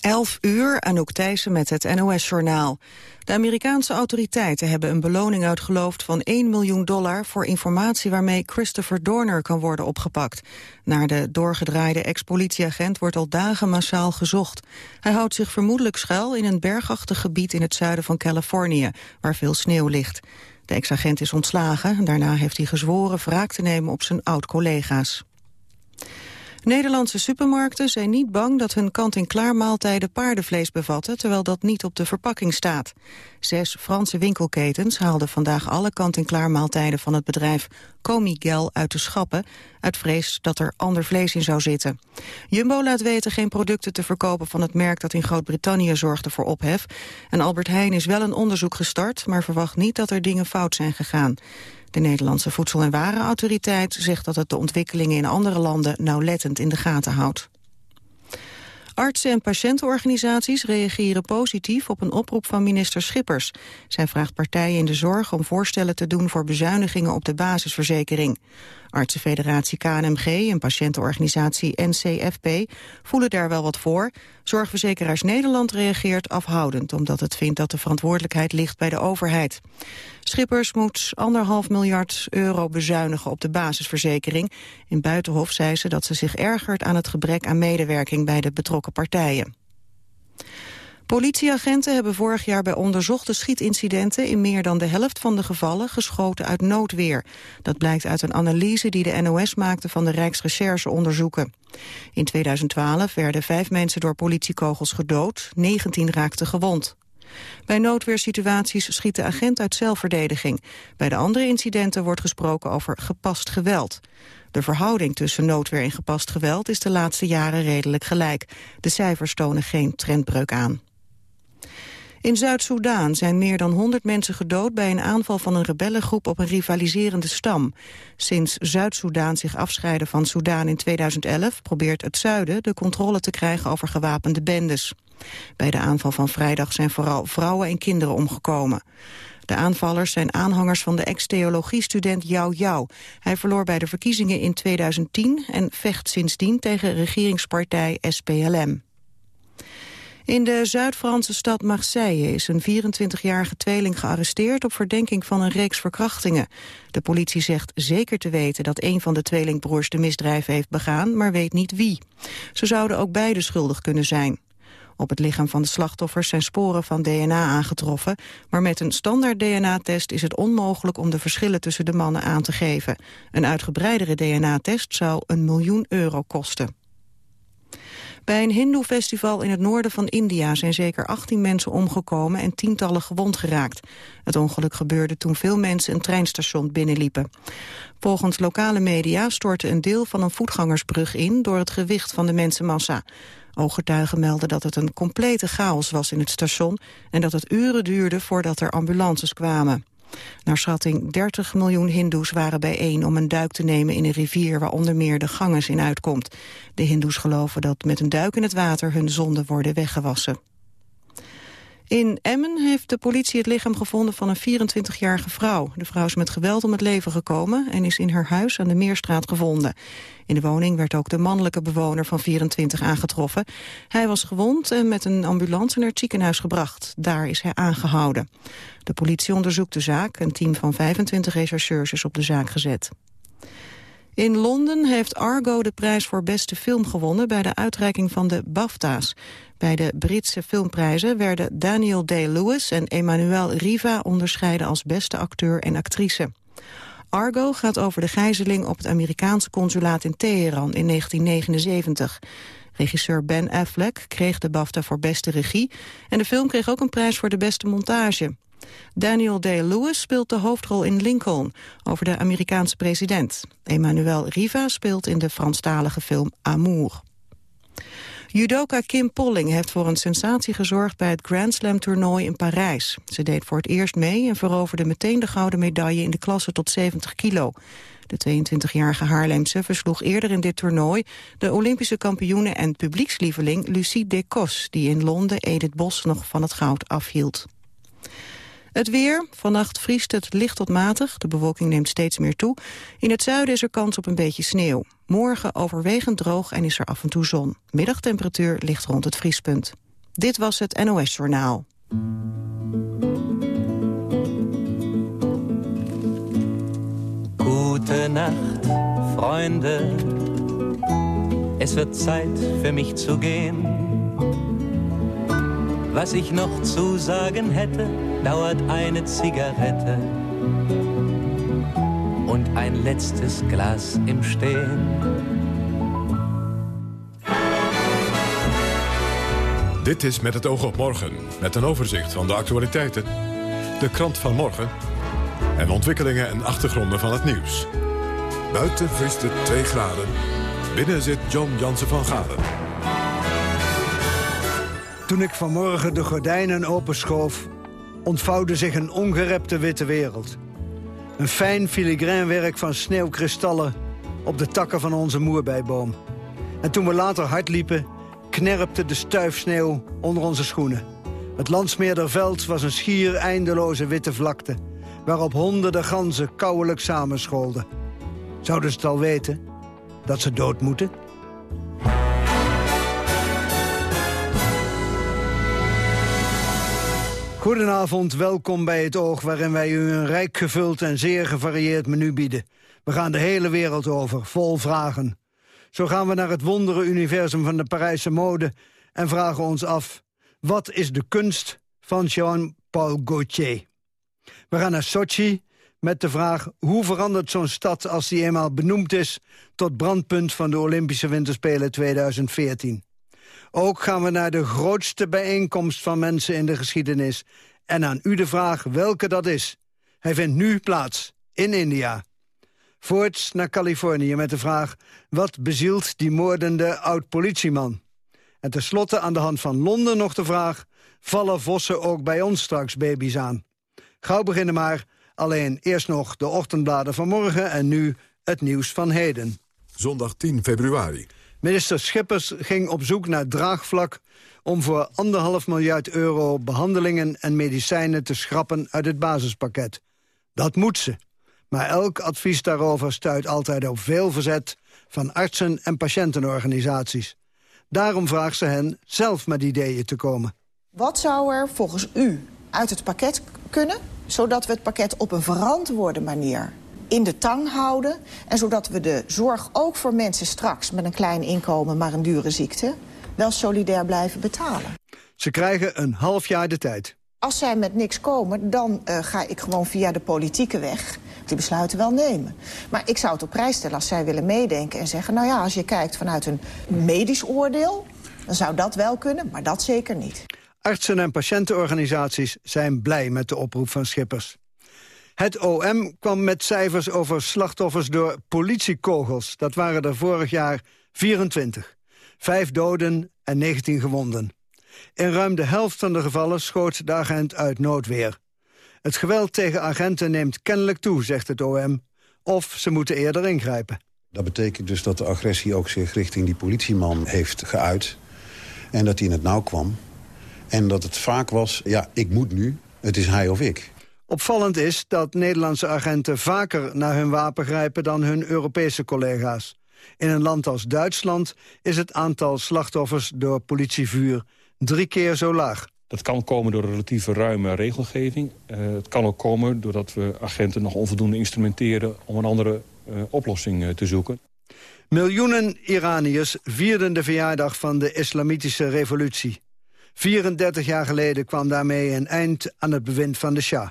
11 uur, Anouk Thijssen met het NOS-journaal. De Amerikaanse autoriteiten hebben een beloning uitgeloofd van 1 miljoen dollar voor informatie waarmee Christopher Dorner kan worden opgepakt. Naar de doorgedraaide ex-politieagent wordt al dagen massaal gezocht. Hij houdt zich vermoedelijk schuil in een bergachtig gebied in het zuiden van Californië, waar veel sneeuw ligt. De ex-agent is ontslagen, daarna heeft hij gezworen wraak te nemen op zijn oud-collega's. Nederlandse supermarkten zijn niet bang dat hun kant-en-klaar maaltijden paardenvlees bevatten, terwijl dat niet op de verpakking staat. Zes Franse winkelketens haalden vandaag alle kant-en-klaar maaltijden van het bedrijf Comigel uit de schappen, uit vrees dat er ander vlees in zou zitten. Jumbo laat weten geen producten te verkopen van het merk dat in Groot-Brittannië zorgde voor ophef. En Albert Heijn is wel een onderzoek gestart, maar verwacht niet dat er dingen fout zijn gegaan. De Nederlandse Voedsel- en Warenautoriteit zegt dat het de ontwikkelingen in andere landen nauwlettend in de gaten houdt. Artsen en patiëntenorganisaties reageren positief op een oproep van minister Schippers. Zij vraagt partijen in de zorg om voorstellen te doen voor bezuinigingen op de basisverzekering. Artsenfederatie KNMG en patiëntenorganisatie NCFP voelen daar wel wat voor. Zorgverzekeraars Nederland reageert afhoudend... omdat het vindt dat de verantwoordelijkheid ligt bij de overheid. Schippers moet anderhalf miljard euro bezuinigen op de basisverzekering. In Buitenhof zei ze dat ze zich ergert aan het gebrek aan medewerking bij de betrokken partijen. Politieagenten hebben vorig jaar bij onderzochte schietincidenten in meer dan de helft van de gevallen geschoten uit noodweer. Dat blijkt uit een analyse die de NOS maakte van de Rijksrecherche-onderzoeken. In 2012 werden vijf mensen door politiekogels gedood, 19 raakten gewond. Bij noodweersituaties schiet de agent uit zelfverdediging. Bij de andere incidenten wordt gesproken over gepast geweld. De verhouding tussen noodweer en gepast geweld is de laatste jaren redelijk gelijk. De cijfers tonen geen trendbreuk aan. In Zuid-Soedan zijn meer dan 100 mensen gedood bij een aanval van een rebellengroep op een rivaliserende stam. Sinds Zuid-Soedan zich afscheidde van Soedan in 2011 probeert het zuiden de controle te krijgen over gewapende bendes. Bij de aanval van vrijdag zijn vooral vrouwen en kinderen omgekomen. De aanvallers zijn aanhangers van de ex-theologiestudent Yao Yao. Hij verloor bij de verkiezingen in 2010 en vecht sindsdien tegen regeringspartij SPLM. In de Zuid-Franse stad Marseille is een 24-jarige tweeling gearresteerd op verdenking van een reeks verkrachtingen. De politie zegt zeker te weten dat een van de tweelingbroers de misdrijven heeft begaan, maar weet niet wie. Ze zouden ook beide schuldig kunnen zijn. Op het lichaam van de slachtoffers zijn sporen van DNA aangetroffen, maar met een standaard DNA-test is het onmogelijk om de verschillen tussen de mannen aan te geven. Een uitgebreidere DNA-test zou een miljoen euro kosten. Bij een hindoe-festival in het noorden van India zijn zeker 18 mensen omgekomen en tientallen gewond geraakt. Het ongeluk gebeurde toen veel mensen een treinstation binnenliepen. Volgens lokale media stortte een deel van een voetgangersbrug in door het gewicht van de mensenmassa. Ooggetuigen melden dat het een complete chaos was in het station en dat het uren duurde voordat er ambulances kwamen. Naar schatting 30 miljoen hindoes waren bijeen om een duik te nemen in een rivier waar onder meer de Ganges in uitkomt. De hindoes geloven dat met een duik in het water hun zonden worden weggewassen. In Emmen heeft de politie het lichaam gevonden van een 24-jarige vrouw. De vrouw is met geweld om het leven gekomen en is in haar huis aan de Meerstraat gevonden. In de woning werd ook de mannelijke bewoner van 24 aangetroffen. Hij was gewond en met een ambulance naar het ziekenhuis gebracht. Daar is hij aangehouden. De politie onderzoekt de zaak. Een team van 25 rechercheurs is op de zaak gezet. In Londen heeft Argo de prijs voor beste film gewonnen bij de uitreiking van de BAFTA's. Bij de Britse filmprijzen werden Daniel Day-Lewis en Emmanuel Riva onderscheiden als beste acteur en actrice. Argo gaat over de gijzeling op het Amerikaanse consulaat in Teheran in 1979. Regisseur Ben Affleck kreeg de BAFTA voor beste regie... en de film kreeg ook een prijs voor de beste montage. Daniel Day-Lewis speelt de hoofdrol in Lincoln, over de Amerikaanse president. Emmanuel Riva speelt in de Franstalige film Amour. Judoka Kim Polling heeft voor een sensatie gezorgd bij het Grand Slam toernooi in Parijs. Ze deed voor het eerst mee en veroverde meteen de gouden medaille in de klasse tot 70 kilo. De 22-jarige Haarlemse versloeg eerder in dit toernooi de Olympische kampioene en publiekslieveling Lucie Decos, die in Londen Edith Bos nog van het goud afhield. Het weer. Vannacht vriest het licht tot matig. De bewolking neemt steeds meer toe. In het zuiden is er kans op een beetje sneeuw. Morgen overwegend droog en is er af en toe zon. Middagtemperatuur ligt rond het vriespunt. Dit was het NOS Journaal. Gute Nacht, Freunde. Es wird Zeit für mich zu gehen. Was ich noch zu sagen hätte, dauert eine Zigarette und ein letztes Glas im Stehen. Dit is Met het oog op morgen, met een overzicht van de actualiteiten, de krant van morgen en ontwikkelingen en achtergronden van het nieuws. Buiten vriest het 2 graden, binnen zit John Jansen van Galen. Toen ik vanmorgen de gordijnen openschoof, ontvouwde zich een ongerepte witte wereld. Een fijn filigraan werk van sneeuwkristallen op de takken van onze moerbijboom. En toen we later hard liepen, knerpte de stuifsneeuw onder onze schoenen. Het Landsmeerderveld was een schier eindeloze witte vlakte... waarop honderden ganzen kouwelijk samenscholden. Zouden ze het al weten? Dat ze dood moeten? Goedenavond, welkom bij het Oog... waarin wij u een rijk gevuld en zeer gevarieerd menu bieden. We gaan de hele wereld over, vol vragen. Zo gaan we naar het wondere universum van de Parijse mode... en vragen ons af, wat is de kunst van Jean-Paul Gaultier? We gaan naar Sochi met de vraag... hoe verandert zo'n stad als die eenmaal benoemd is... tot brandpunt van de Olympische Winterspelen 2014? Ook gaan we naar de grootste bijeenkomst van mensen in de geschiedenis. En aan u de vraag welke dat is. Hij vindt nu plaats in India. Voorts naar Californië met de vraag... wat bezielt die moordende oud-politieman? En tenslotte aan de hand van Londen nog de vraag... vallen vossen ook bij ons straks baby's aan? Gauw beginnen maar. Alleen eerst nog de ochtendbladen van morgen... en nu het nieuws van heden. Zondag 10 februari. Minister Schippers ging op zoek naar draagvlak om voor anderhalf miljard euro behandelingen en medicijnen te schrappen uit het basispakket. Dat moet ze. Maar elk advies daarover stuit altijd op veel verzet van artsen en patiëntenorganisaties. Daarom vraagt ze hen zelf met ideeën te komen. Wat zou er volgens u uit het pakket kunnen... zodat we het pakket op een verantwoorde manier in de tang houden... en zodat we de zorg ook voor mensen straks met een klein inkomen... maar een dure ziekte, wel solidair blijven betalen. Ze krijgen een half jaar de tijd. Als zij met niks komen, dan uh, ga ik gewoon via de politieke weg die besluiten wel nemen. Maar ik zou het op prijs stellen als zij willen meedenken en zeggen... nou ja, als je kijkt vanuit een medisch oordeel, dan zou dat wel kunnen, maar dat zeker niet. Artsen en patiëntenorganisaties zijn blij met de oproep van Schippers. Het OM kwam met cijfers over slachtoffers door politiekogels. Dat waren er vorig jaar 24. Vijf doden en 19 gewonden. In ruim de helft van de gevallen schoot de agent uit noodweer. Het geweld tegen agenten neemt kennelijk toe, zegt het OM. Of ze moeten eerder ingrijpen. Dat betekent dus dat de agressie ook zich richting die politieman heeft geuit. En dat hij in het nauw kwam. En dat het vaak was, ja, ik moet nu, het is hij of ik. Opvallend is dat Nederlandse agenten vaker naar hun wapen grijpen dan hun Europese collega's. In een land als Duitsland is het aantal slachtoffers door politievuur drie keer zo laag. Dat kan komen door een relatieve ruime regelgeving. Uh, het kan ook komen doordat we agenten nog onvoldoende instrumenteren... om een andere uh, oplossing uh, te zoeken. Miljoenen Iraniërs vierden de verjaardag van de islamitische revolutie. 34 jaar geleden kwam daarmee een eind aan het bewind van de Shah.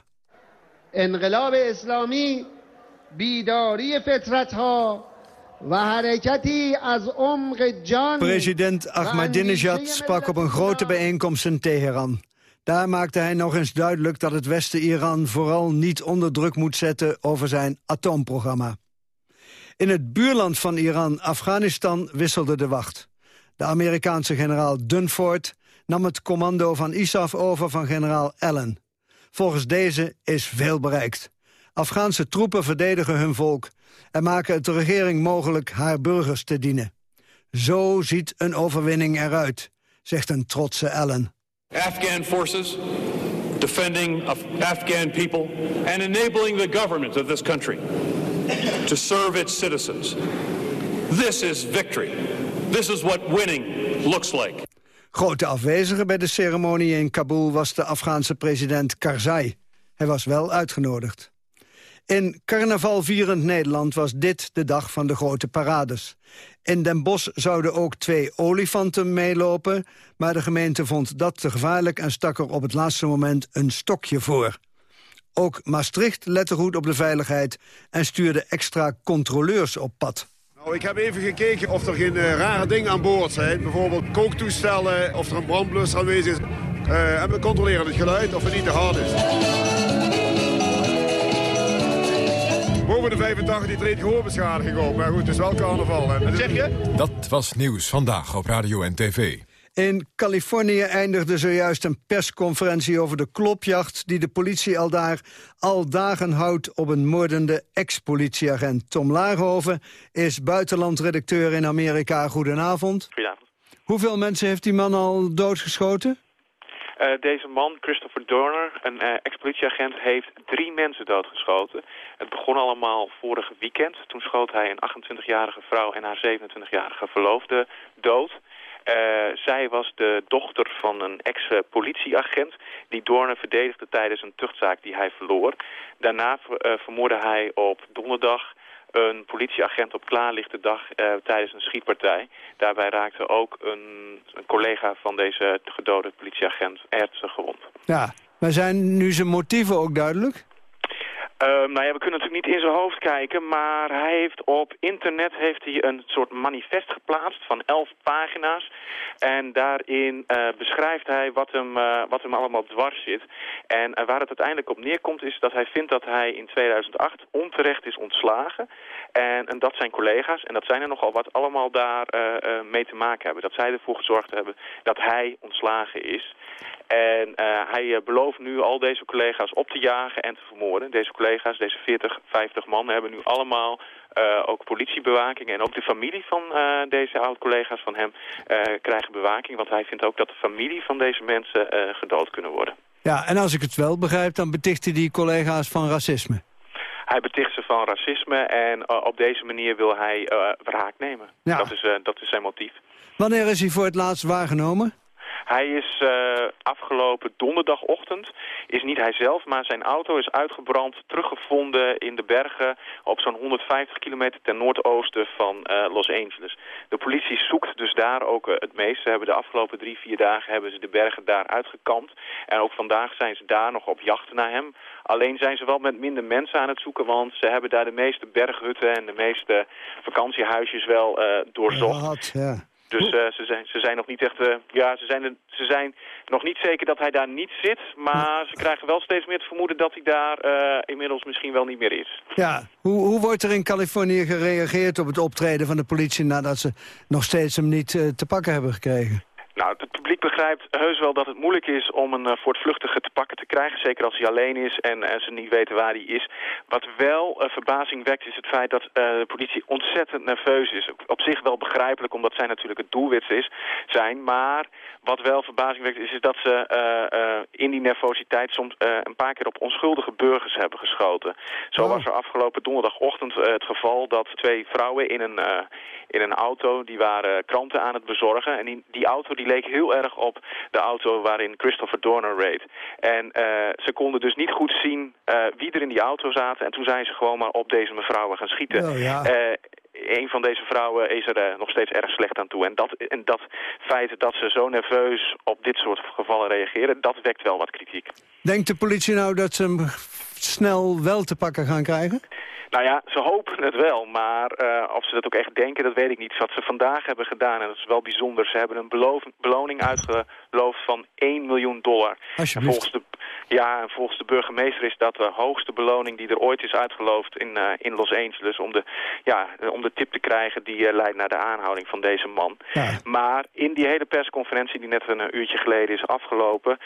انقلاب اسلامی بیداری فطرت ها President Ahmadinejad sprak op een grote bijeenkomst in Teheran. Daar maakte hij nog eens duidelijk dat het Westen Iran vooral niet onder druk moet zetten over zijn atoomprogramma. In het buurland van Iran, Afghanistan, wisselde de wacht. De Amerikaanse generaal Dunford nam het commando van ISAF over van generaal Allen. Volgens deze is veel bereikt. Afghaanse troepen verdedigen hun volk en maken het de regering mogelijk haar burgers te dienen. Zo ziet een overwinning eruit, zegt een trotse Allen. Afghan forces defending Afghan people and enabling the government of this country to serve its citizens. This is victory. This is what winning looks like. Grote afwezige bij de ceremonie in Kabul was de Afghaanse president Karzai. Hij was wel uitgenodigd. In carnavalvierend Nederland was dit de dag van de grote parades. In Den Bosch zouden ook twee olifanten meelopen... maar de gemeente vond dat te gevaarlijk en stak er op het laatste moment een stokje voor. Ook Maastricht lette goed op de veiligheid en stuurde extra controleurs op pad. Nou, ik heb even gekeken of er geen uh, rare dingen aan boord zijn. Bijvoorbeeld kooktoestellen, of er een brandblusser aanwezig is. Uh, en we controleren het geluid of het niet te hard is. Boven de 85 die treedt gehoorbeschadiging op. Maar goed, het is wel carnaval. Hè. zeg je? Dat was Nieuws Vandaag op Radio en TV. In Californië eindigde zojuist een persconferentie over de klopjacht... die de politie al daar al dagen houdt op een moordende ex-politieagent. Tom Laarhoven is buitenlandredacteur in Amerika. Goedenavond. Goedenavond. Hoeveel mensen heeft die man al doodgeschoten? Uh, deze man, Christopher Dorner, een uh, ex-politieagent, heeft drie mensen doodgeschoten. Het begon allemaal vorige weekend. Toen schoot hij een 28-jarige vrouw en haar 27-jarige verloofde dood. Uh, zij was de dochter van een ex-politieagent die Doorne verdedigde tijdens een tuchtzaak die hij verloor. Daarna uh, vermoorde hij op donderdag een politieagent op klaarlichte dag uh, tijdens een schietpartij. Daarbij raakte ook een, een collega van deze gedode politieagent ernstig gewond. Ja, maar zijn nu zijn motieven ook duidelijk? Uh, nou ja, we kunnen natuurlijk niet in zijn hoofd kijken, maar hij heeft op internet heeft hij een soort manifest geplaatst van elf pagina's. En daarin uh, beschrijft hij wat hem, uh, wat hem allemaal dwars zit. En waar het uiteindelijk op neerkomt is dat hij vindt dat hij in 2008 onterecht is ontslagen. En, en dat zijn collega's, en dat zijn er nogal wat, allemaal daar mee te maken hebben. Dat zij ervoor gezorgd hebben dat hij ontslagen is. En hij belooft nu al deze collega's op te jagen en te vermoorden. Deze collega's, deze 40, 50 man, hebben nu allemaal uh, ook politiebewaking. En ook de familie van uh, deze oud-collega's van hem krijgen bewaking. Want hij vindt ook dat de familie van deze mensen gedood kunnen worden. Ja, en als ik het wel begrijp, dan beticht hij die collega's van racisme. Hij beticht ze van racisme en op deze manier wil hij wraak nemen. Ja. Dat, is, dat is zijn motief. Wanneer is hij voor het laatst waargenomen? Hij is uh, afgelopen donderdagochtend, is niet hij zelf, maar zijn auto is uitgebrand, teruggevonden in de bergen op zo'n 150 kilometer ten noordoosten van uh, Los Angeles. De politie zoekt dus daar ook uh, het meest. Ze hebben de afgelopen drie, vier dagen hebben ze de bergen daar uitgekampt. En ook vandaag zijn ze daar nog op jacht naar hem. Alleen zijn ze wel met minder mensen aan het zoeken, want ze hebben daar de meeste berghutten en de meeste vakantiehuisjes wel doorzocht. Ja, ja. Dus uh, ze, zijn, ze zijn nog niet echt, uh, ja, ze zijn, ze zijn nog niet zeker dat hij daar niet zit. Maar ze krijgen wel steeds meer het vermoeden dat hij daar uh, inmiddels misschien wel niet meer is. Ja, hoe, hoe wordt er in Californië gereageerd op het optreden van de politie nadat ze nog steeds hem niet te pakken hebben gekregen? Nou, publiek begrijpt heus wel dat het moeilijk is om een uh, voortvluchtige te pakken te krijgen. Zeker als hij alleen is en, en ze niet weten waar hij is. Wat wel uh, verbazing wekt is het feit dat uh, de politie ontzettend nerveus is. Op zich wel begrijpelijk, omdat zij natuurlijk het doelwit is, zijn. Maar wat wel verbazing wekt is, is dat ze in die nervositeit soms een paar keer op onschuldige burgers hebben geschoten. Zo oh. was er afgelopen donderdagochtend het geval dat twee vrouwen in een, in een auto, die waren kranten aan het bezorgen. En die, die auto die leek heel erg op de auto waarin Christopher Dorner reed. En uh, ze konden dus niet goed zien uh, wie er in die auto zaten. En toen zijn ze gewoon maar op deze mevrouwen gaan schieten. Oh, ja. uh, een van deze vrouwen is er uh, nog steeds erg slecht aan toe. En dat, en dat feit dat ze zo nerveus op dit soort gevallen reageren, dat wekt wel wat kritiek. Denkt de politie nou dat ze hem snel wel te pakken gaan krijgen? Nou ja, ze hopen het wel, maar uh, of ze dat ook echt denken, dat weet ik niet. Wat ze vandaag hebben gedaan, en dat is wel bijzonder, ze hebben een beloning uitgeloofd van 1 miljoen dollar. En volgens de, ja, en volgens de burgemeester is dat de hoogste beloning die er ooit is uitgeloofd in, uh, in Los Angeles. Om de, ja, om de tip te krijgen die uh, leidt naar de aanhouding van deze man. Ja. Maar in die hele persconferentie die net een uurtje geleden is afgelopen,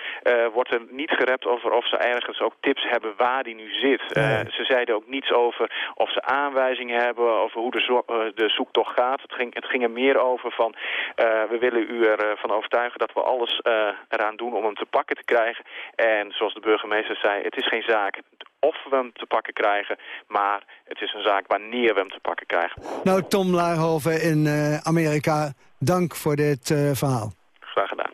wordt er niet gerept over of ze ergens ook tips hebben waar die nu zit. Ja. ze zeiden ook niets over of ze aanwijzingen hebben over hoe de, zo de zoektocht gaat. Het ging, het ging er meer over van, uh, we willen u ervan overtuigen dat we alles uh, eraan doen om hem te pakken te krijgen. En zoals de burgemeester zei, het is geen zaak of we hem te pakken krijgen, maar het is een zaak wanneer we hem te pakken krijgen. Nou, Tom Laarhoven in uh, Amerika, dank voor dit verhaal. Graag gedaan.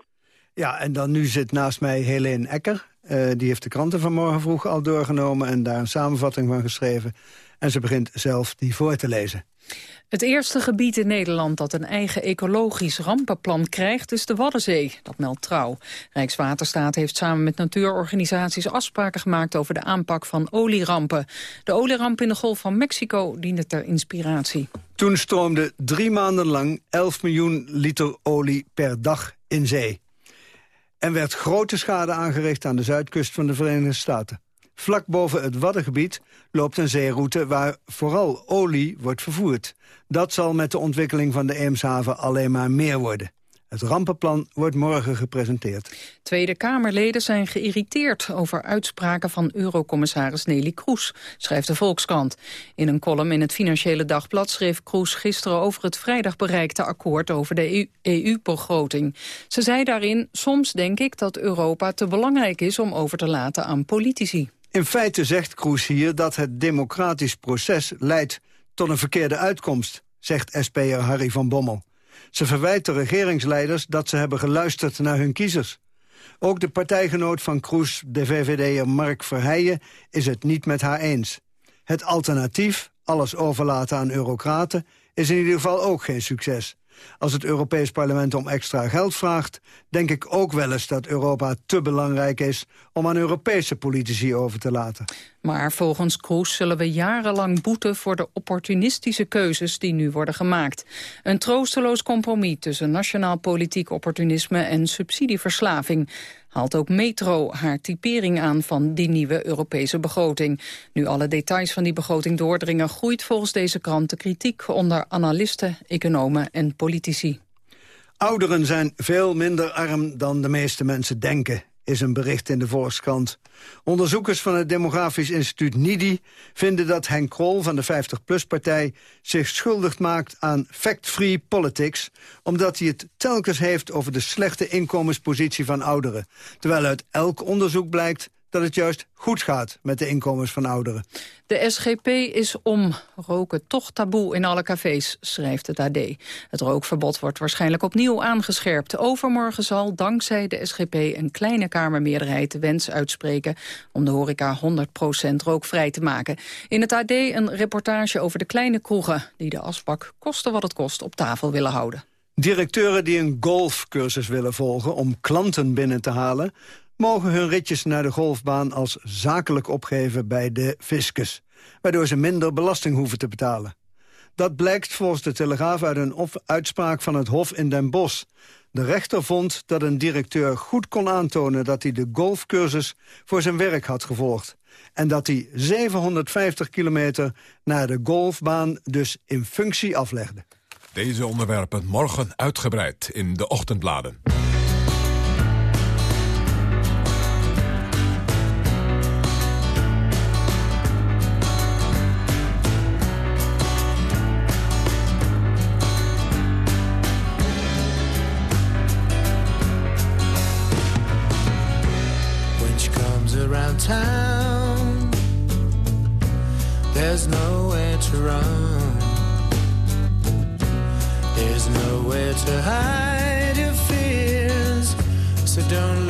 Ja, en dan nu zit naast mij Helene Ecker. Uh, die heeft de kranten vanmorgen vroeg al doorgenomen... en daar een samenvatting van geschreven. En ze begint zelf die voor te lezen. Het eerste gebied in Nederland dat een eigen ecologisch rampenplan krijgt is de Waddenzee. Dat meldt Trouw. Rijkswaterstaat heeft samen met natuurorganisaties afspraken gemaakt over de aanpak van olierampen. De olieramp in de Golf van Mexico diende ter inspiratie. Toen stroomde drie maanden lang 11 miljoen liter olie per dag in zee. En werd grote schade aangericht aan de zuidkust van de Verenigde Staten. Vlak boven het Waddengebied loopt een zeeroute waar vooral olie wordt vervoerd. Dat zal met de ontwikkeling van de Eemshaven alleen maar meer worden. Het rampenplan wordt morgen gepresenteerd. Tweede Kamerleden zijn geïrriteerd over uitspraken van eurocommissaris Nelly Kroes, schrijft de Volkskrant. In een column in het Financiële Dagblad schreef Kroes gisteren over het vrijdag bereikte akkoord over de EU-begroting. Ze zei daarin, soms denk ik dat Europa te belangrijk is om over te laten aan politici. In feite zegt Kroes hier dat het democratisch proces leidt tot een verkeerde uitkomst, zegt SP'er Harry van Bommel. Ze verwijt de regeringsleiders dat ze hebben geluisterd naar hun kiezers. Ook de partijgenoot van Kroes, de VVD'er Mark Verheijen, is het niet met haar eens. Het alternatief, alles overlaten aan eurocraten, is in ieder geval ook geen succes. Als het Europees Parlement om extra geld vraagt... denk ik ook wel eens dat Europa te belangrijk is... om aan Europese politici over te laten. Maar volgens Kroes zullen we jarenlang boeten... voor de opportunistische keuzes die nu worden gemaakt. Een troosteloos compromis tussen nationaal politiek opportunisme... en subsidieverslaving haalt ook Metro haar typering aan van die nieuwe Europese begroting. Nu alle details van die begroting doordringen... groeit volgens deze krant de kritiek onder analisten, economen en politici. Ouderen zijn veel minder arm dan de meeste mensen denken is een bericht in de Volkskrant. Onderzoekers van het Demografisch Instituut NIDI vinden dat Henk Krol van de 50PLUS-partij zich schuldig maakt aan fact-free politics, omdat hij het telkens heeft over de slechte inkomenspositie van ouderen. Terwijl uit elk onderzoek blijkt dat het juist goed gaat met de inkomens van ouderen. De SGP is om. Roken toch taboe in alle cafés, schrijft het AD. Het rookverbod wordt waarschijnlijk opnieuw aangescherpt. Overmorgen zal dankzij de SGP een kleine kamermeerderheid de wens uitspreken... om de horeca 100% rookvrij te maken. In het AD een reportage over de kleine kroegen... die de asbak koste wat het kost op tafel willen houden. Directeuren die een golfcursus willen volgen om klanten binnen te halen mogen hun ritjes naar de golfbaan als zakelijk opgeven bij de fiscus, waardoor ze minder belasting hoeven te betalen. Dat blijkt volgens de Telegraaf uit een uitspraak van het Hof in Den Bosch. De rechter vond dat een directeur goed kon aantonen dat hij de golfcursus voor zijn werk had gevolgd. En dat hij 750 kilometer naar de golfbaan dus in functie aflegde. Deze onderwerpen morgen uitgebreid in de ochtendbladen. Town. There's nowhere to run. There's nowhere to hide your fears. So don't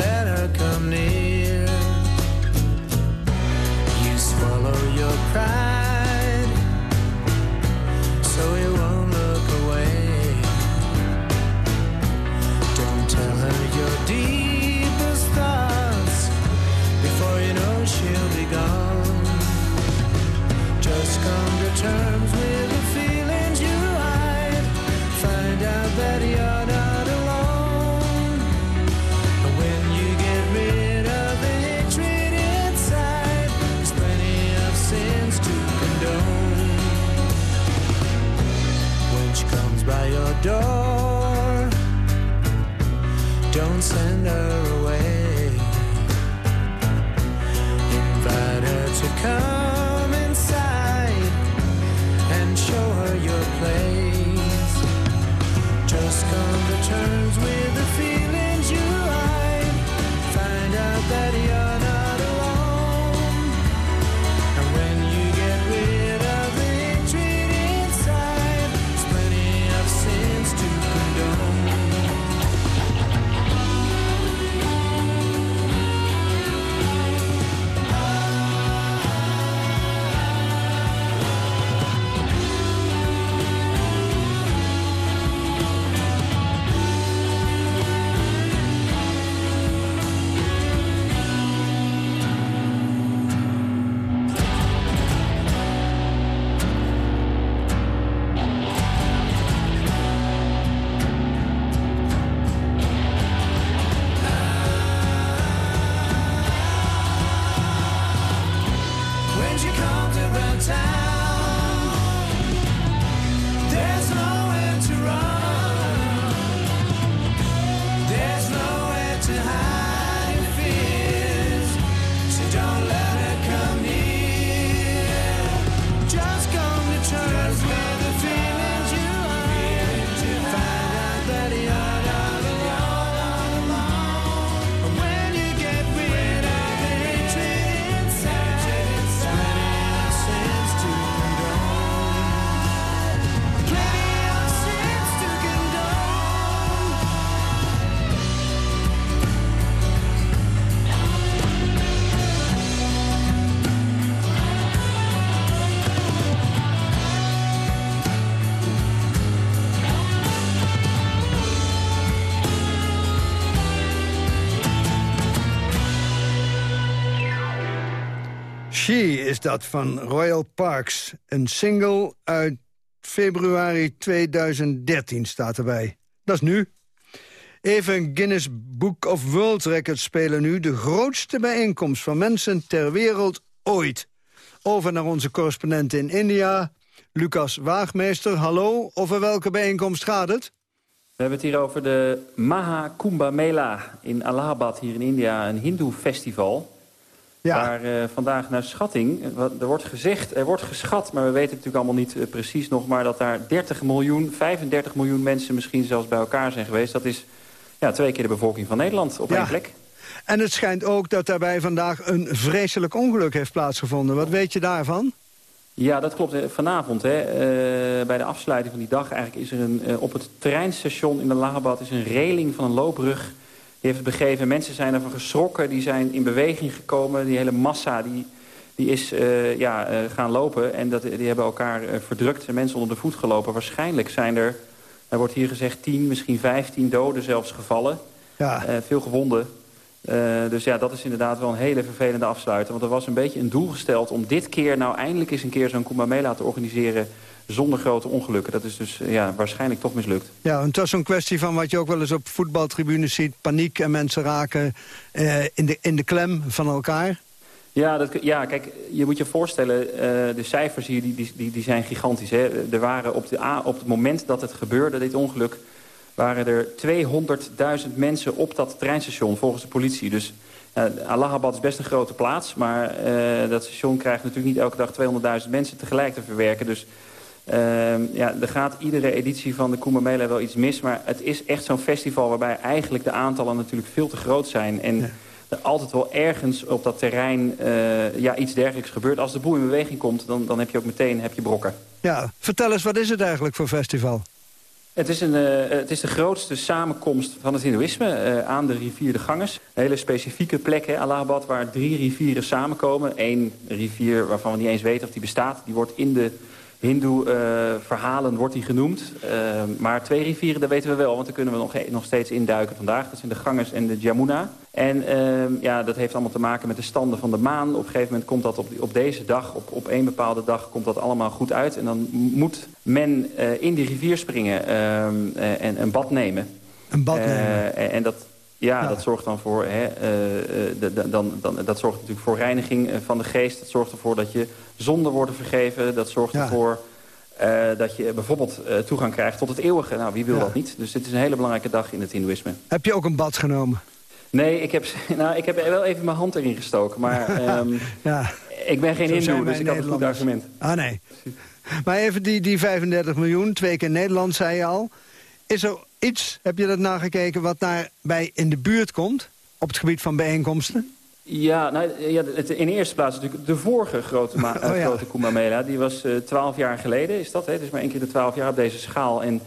She is dat van Royal Parks. Een single uit februari 2013 staat erbij. Dat is nu. Even Guinness Book of World Records spelen nu... de grootste bijeenkomst van mensen ter wereld ooit. Over naar onze correspondent in India, Lucas Waagmeester. Hallo, over welke bijeenkomst gaat het? We hebben het hier over de Maha Kumbh Mela in Allahabad, hier in India. Een hindoe festival. Waar uh, vandaag naar schatting, eh, wat, er wordt gezegd, er wordt geschat... maar we weten het natuurlijk allemaal niet uh, precies nog... maar dat daar 30 miljoen, 35 miljoen mensen misschien zelfs bij elkaar zijn geweest. Dat is ja, twee keer de bevolking van Nederland op Ja. één plek. En het schijnt ook dat daarbij vandaag een vreselijk ongeluk heeft plaatsgevonden. Wat weet je daarvan? Ja, dat klopt. Eh, Vanavond, hè, eh, bij de afsluiting van die dag... eigenlijk is er een, eh, op het treinstation in Allahabad is een reling van een loopbrug... die heeft het begeven. Mensen zijn ervan geschrokken, die zijn in beweging gekomen. Die hele massa die, die is eh, ja, eh, gaan lopen en dat, die hebben elkaar eh, verdrukt. en mensen onder de voet gelopen. Waarschijnlijk zijn er, er wordt hier gezegd... 10, misschien 15 doden zelfs gevallen. Ja. Veel gewonden. Dus ja, dat is inderdaad wel een hele vervelende afsluiter. Want er was een beetje een doel gesteld om dit keer nou eindelijk eens een keer zo'n Kumbh Mela te organiseren zonder grote ongelukken. Dat is dus eh, ja, waarschijnlijk toch mislukt. Ja, het was zo'n kwestie van wat je ook wel eens op voetbaltribunes ziet. Paniek en mensen raken eh, in, de, in de klem van elkaar. Ja, dat, ja, kijk, je moet je voorstellen, eh, de cijfers hier die, die, die, zijn gigantisch. Hè. Er waren op, de, A- op het moment dat het gebeurde, dit ongeluk... waren er 200.000 mensen op dat treinstation, volgens de politie. Dus eh, Allahabad is best een grote plaats... maar dat station krijgt natuurlijk niet elke dag 200.000 mensen tegelijk te verwerken. Dus Ehm, ja, er gaat iedere editie van de Kumbh Mela wel iets mis. Maar het is echt zo'n festival waarbij eigenlijk de aantallen natuurlijk veel te groot zijn. En er altijd wel ergens op dat terrein eh, ja, iets dergelijks gebeurt. Als de boel in beweging komt, dan, dan heb je ook meteen heb je brokken. Ja, vertel eens, wat is het eigenlijk voor festival? Het is, een, eh, het is de grootste samenkomst van het hindoeïsme eh, aan de rivier de Ganges. Een hele specifieke plek, hè, Allahabad, waar drie rivieren samenkomen. Eén rivier waarvan we niet eens weten of die bestaat. Die wordt in de hindoe-verhalen wordt die genoemd. Eh, maar twee rivieren, dat weten we wel, want daar kunnen we nog, nog steeds induiken vandaag. Dat zijn de Ganges en de Jamuna. En ehm, ja, dat heeft allemaal te maken met de standen van de maan. Op een gegeven moment komt dat op, op deze dag, op, op één bepaalde dag, komt dat allemaal goed uit. En dan moet men eh, in die rivier springen ehm, eh, en een bad nemen. Een bad Eh, nemen. en, en dat, ja, dat zorgt dan voor, hè, eh, eh, dan, dan, dat zorgt natuurlijk voor reiniging eh, van de geest. Dat zorgt ervoor dat je zonden worden vergeven. Dat zorgt Ja. ervoor dat je bijvoorbeeld toegang krijgt tot het eeuwige. Nou, wie wil Ja. dat niet? Dus dit is een hele belangrijke dag in het hindoeïsme. Heb je ook een bad genomen? Nee, ik heb, nou, ik heb wel even mijn hand erin gestoken. Maar Ja. ik ben geen hindoe, dus ik had een goed argument. Ah, nee. Maar even die, die 35 miljoen, twee keer Nederland, zei je al. Is er iets, heb je dat nagekeken, wat daarbij in de buurt komt? Op het gebied van bijeenkomsten? Ja, nou, ja het, in eerste plaats natuurlijk de vorige grote, eh, Oh ja. grote Kumbh Mela. Die was twaalf jaar geleden, is dat. Hè? Het is maar één keer de twaalf jaar op deze schaal. En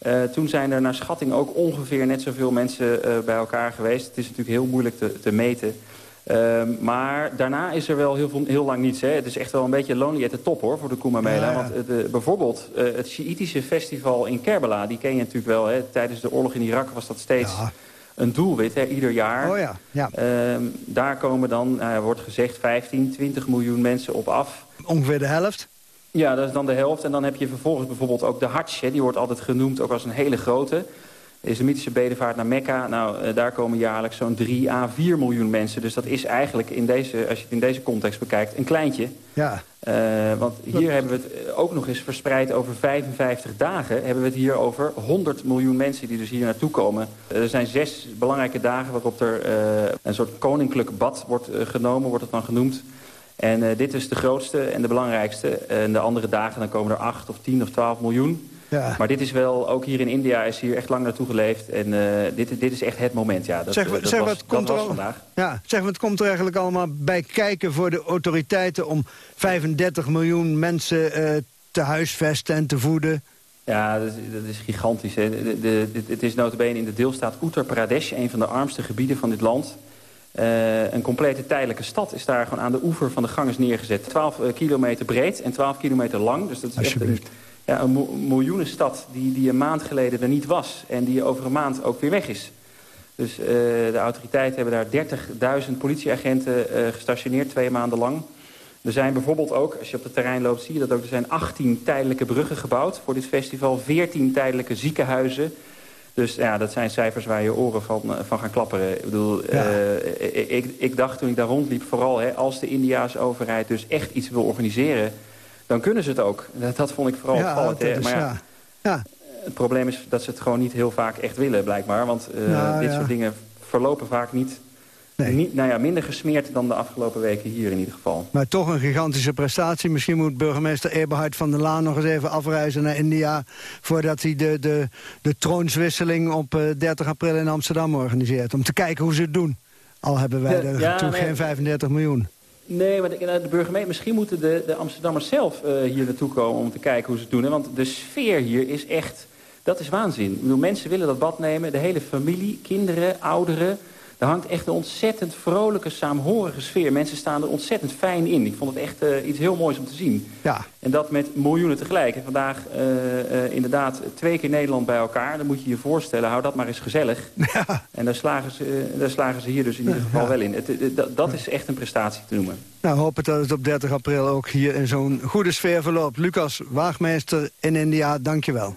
eh, toen zijn er naar schatting ook ongeveer net zoveel mensen eh, bij elkaar geweest. Het is natuurlijk heel moeilijk te, te meten. Ehm, maar daarna is er wel heel, veel, heel lang niets. Hè. Het is echt wel een beetje lonely at the top hoor, voor de Kumbh Mela. Ja, ja. Want eh, de, bijvoorbeeld eh, het Sjiitische festival in Kerbala... die ken je natuurlijk wel. Hè. Tijdens de oorlog in Irak was dat steeds een doelwit, hè, ieder jaar. Oh ja, ja. Ehm, daar komen dan, nou, wordt gezegd, 15, 20 miljoen mensen op af. Ongeveer de helft? Ja, dat is dan de helft. En dan heb je vervolgens bijvoorbeeld ook de Hajj. Hè, die wordt altijd genoemd ook als een hele grote. De islamitische bedevaart naar Mekka. Nou, eh, daar komen jaarlijks zo'n 3 à 4 miljoen mensen. Dus dat is eigenlijk, in deze, als je het in deze context bekijkt, een kleintje. Ja. Eh, want hier hebben we het eh, ook nog eens verspreid over 55 dagen. Hebben we het hier over 100 miljoen mensen die dus hier naartoe komen. Er zijn zes belangrijke dagen waarop er eh, een soort koninklijk bad wordt eh, genomen, wordt het dan genoemd. En eh, dit is de grootste en de belangrijkste. En de andere dagen dan komen er 8 of 10 of 12 miljoen. Ja. Maar dit is wel, ook hier in India is hier echt lang naartoe geleefd. En eh, dit, dit is echt het moment, ja. Dat, zeg, eh, wat- dat zeg, was, wat komt er al- vandaag. Ja, zeg, wat komt er eigenlijk allemaal bij kijken voor de autoriteiten... om 35 miljoen mensen eh, te huisvesten en te voeden? Ja, dat is, dat is gigantisch. Hè. De, de, de- het is notabene in de deelstaat Uttar Pradesh, een van de armste gebieden van dit land. Een complete tijdelijke stad is daar gewoon aan de oever van de Ganges neergezet. 12 eh, kilometer breed en 12 kilometer lang. Dus dat is echt een, ja, een miljoenenstad die, die een maand geleden er niet was. En die over een maand ook weer weg is. Dus eh, de autoriteiten hebben daar 30.000 politieagenten eh, gestationeerd, twee maanden lang. Er zijn bijvoorbeeld ook, als je op het terrein loopt, zie je dat ook. Er zijn 18 tijdelijke bruggen gebouwd voor dit festival. 14 tijdelijke ziekenhuizen. Dus ja, dat zijn cijfers waar je oren van, eh, van gaan klapperen. Ik bedoel, ik, ik dacht toen ik daar rondliep, vooral hè, als de Indiaanse overheid dus echt iets wil organiseren, dan kunnen ze het ook. Dat, dat vond ik vooral Ja, opvallend. dat is- maar ja, ja. Het probleem is dat ze het gewoon niet heel vaak echt willen, blijkbaar. Want eh, Nou, dit soort dingen verlopen vaak niet, niet nou ja, minder gesmeerd dan de afgelopen weken hier in ieder geval. Maar toch een gigantische prestatie. Misschien moet burgemeester Eberhard van der Laan nog eens even afreizen naar India... voordat hij de, de, de troonswisseling op eh, 30 april in Amsterdam organiseert. Om te kijken hoe ze het doen. Al hebben wij er ja, toen nee. geen 35 miljoen. Nee, maar de, de burgemeester, misschien moeten de, de Amsterdammers zelf eh, hier naartoe komen om te kijken hoe ze het doen. Hè? Want de sfeer hier is echt, dat is waanzin. Ik mensen willen dat bad nemen, de hele familie, kinderen, ouderen. Er hangt echt een ontzettend vrolijke, saamhorige sfeer. Mensen staan er ontzettend fijn in. Ik vond het echt eh, iets heel moois om te zien. Ja. En dat met miljoenen tegelijk. En vandaag eh, eh, inderdaad twee keer Nederland bij elkaar. Dan moet je je voorstellen, hou dat maar eens gezellig. En daar slagen, ze, daar slagen ze hier dus in ieder geval wel in. Het, het- dat, is echt een prestatie te noemen. Nou, hopen dat het op 30 april ook hier in zo'n goede sfeer verloopt. Lucas, waagmeester in India, dank je wel.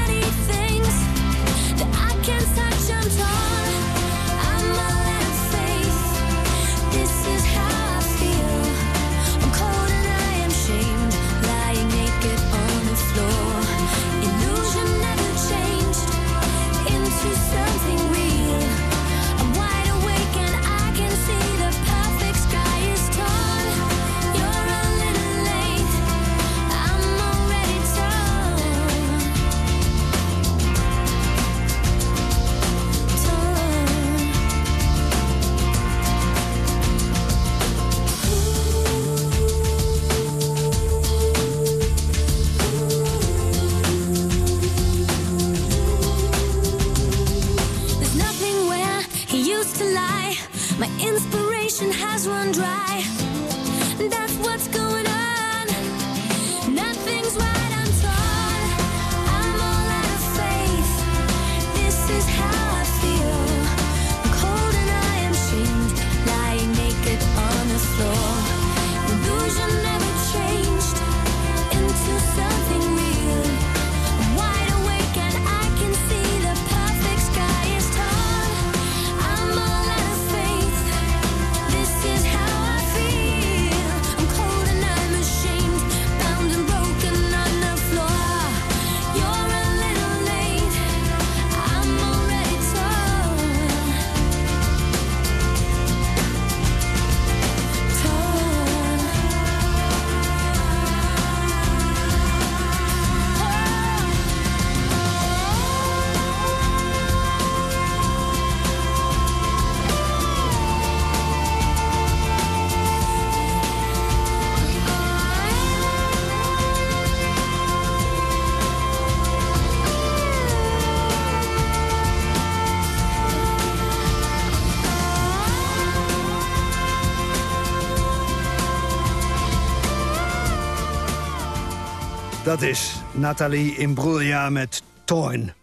Dat is Nathalie Imbruglia met Toorn.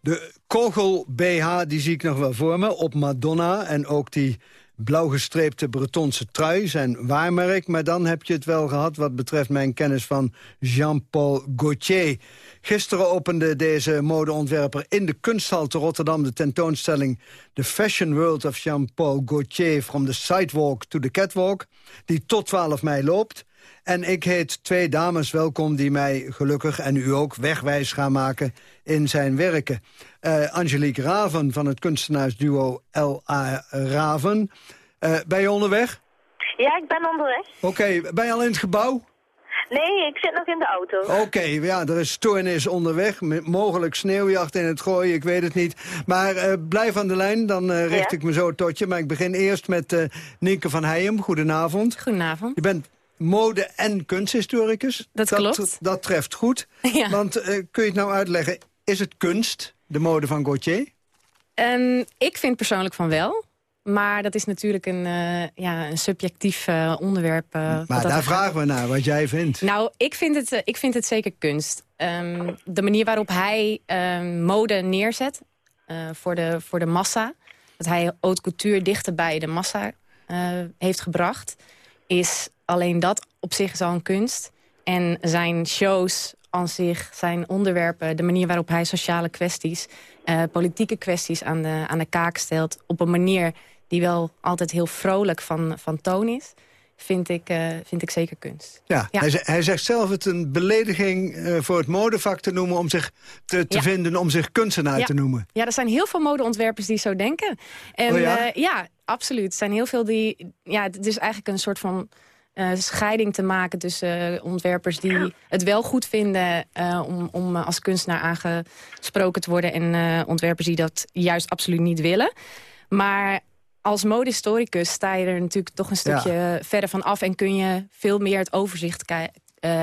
De kogel BH die zie ik nog wel voor me op Madonna... en ook die blauwgestreepte Bretonse trui zijn waarmerk... maar dan heb je het wel gehad wat betreft mijn kennis van Jean-Paul Gaultier. Gisteren opende deze modeontwerper in de kunsthal te Rotterdam... de tentoonstelling The Fashion World of Jean-Paul Gaultier... from the Sidewalk to the Catwalk, die tot 12 mei loopt... En ik heet twee dames welkom die mij gelukkig en u ook wegwijs gaan maken in zijn werken. Eh, Angelique Raven van het kunstenaarsduo L.A. Raven. Eh, ben je onderweg? Ja, ik ben onderweg. Oké, ben je al in het gebouw? Nee, ik zit nog in de auto. Oké, ja, er is stoornis onderweg. Mogelijk sneeuwjacht in het gooien, ik weet het niet. Maar eh, blijf aan de lijn, dan eh, richt Ja. ik me zo tot je. Maar ik begin eerst met eh Nienke van Heijem. Goedenavond. Goedenavond. Je bent mode- en kunsthistoricus. Dat klopt. Dat treft goed. Ja. Want eh, kun je het nou uitleggen, is het kunst, de mode van Gaultier? Ehm, ik vind persoonlijk van wel. Maar dat is natuurlijk een, eh, ja, een subjectief eh, onderwerp. Maar daar vragen we naar, wat jij vindt. Nou, ik vind het, ik vind het zeker kunst. Ehm, de manier waarop hij ehm, mode neerzet voor, de, voor de massa... dat hij haute couture dichter bij de massa heeft gebracht... is alleen dat op zich al een kunst. En zijn shows aan zich, zijn onderwerpen... de manier waarop hij sociale kwesties, eh, politieke kwesties aan de, aan de kaak stelt... op een manier die wel altijd heel vrolijk van, van toon is... vind ik, eh, vind ik zeker kunst. Ja, Hij, ze- hij zegt zelf het een belediging eh, voor het modevak te noemen... om zich te, te Ja. vinden om zich kunstenaar Ja. te noemen. Ja, er zijn heel veel modeontwerpers die zo denken. En Oh ja? eh, ja, absoluut. Er zijn heel veel die... Ja, het is eigenlijk een soort van scheiding te maken tussen ontwerpers die het wel goed vinden om, om als kunstenaar aangesproken te worden en ontwerpers die dat juist absoluut niet willen. Maar als modehistoricus sta je er natuurlijk toch een Ja. stukje verder van af en kun je veel meer het overzicht eh,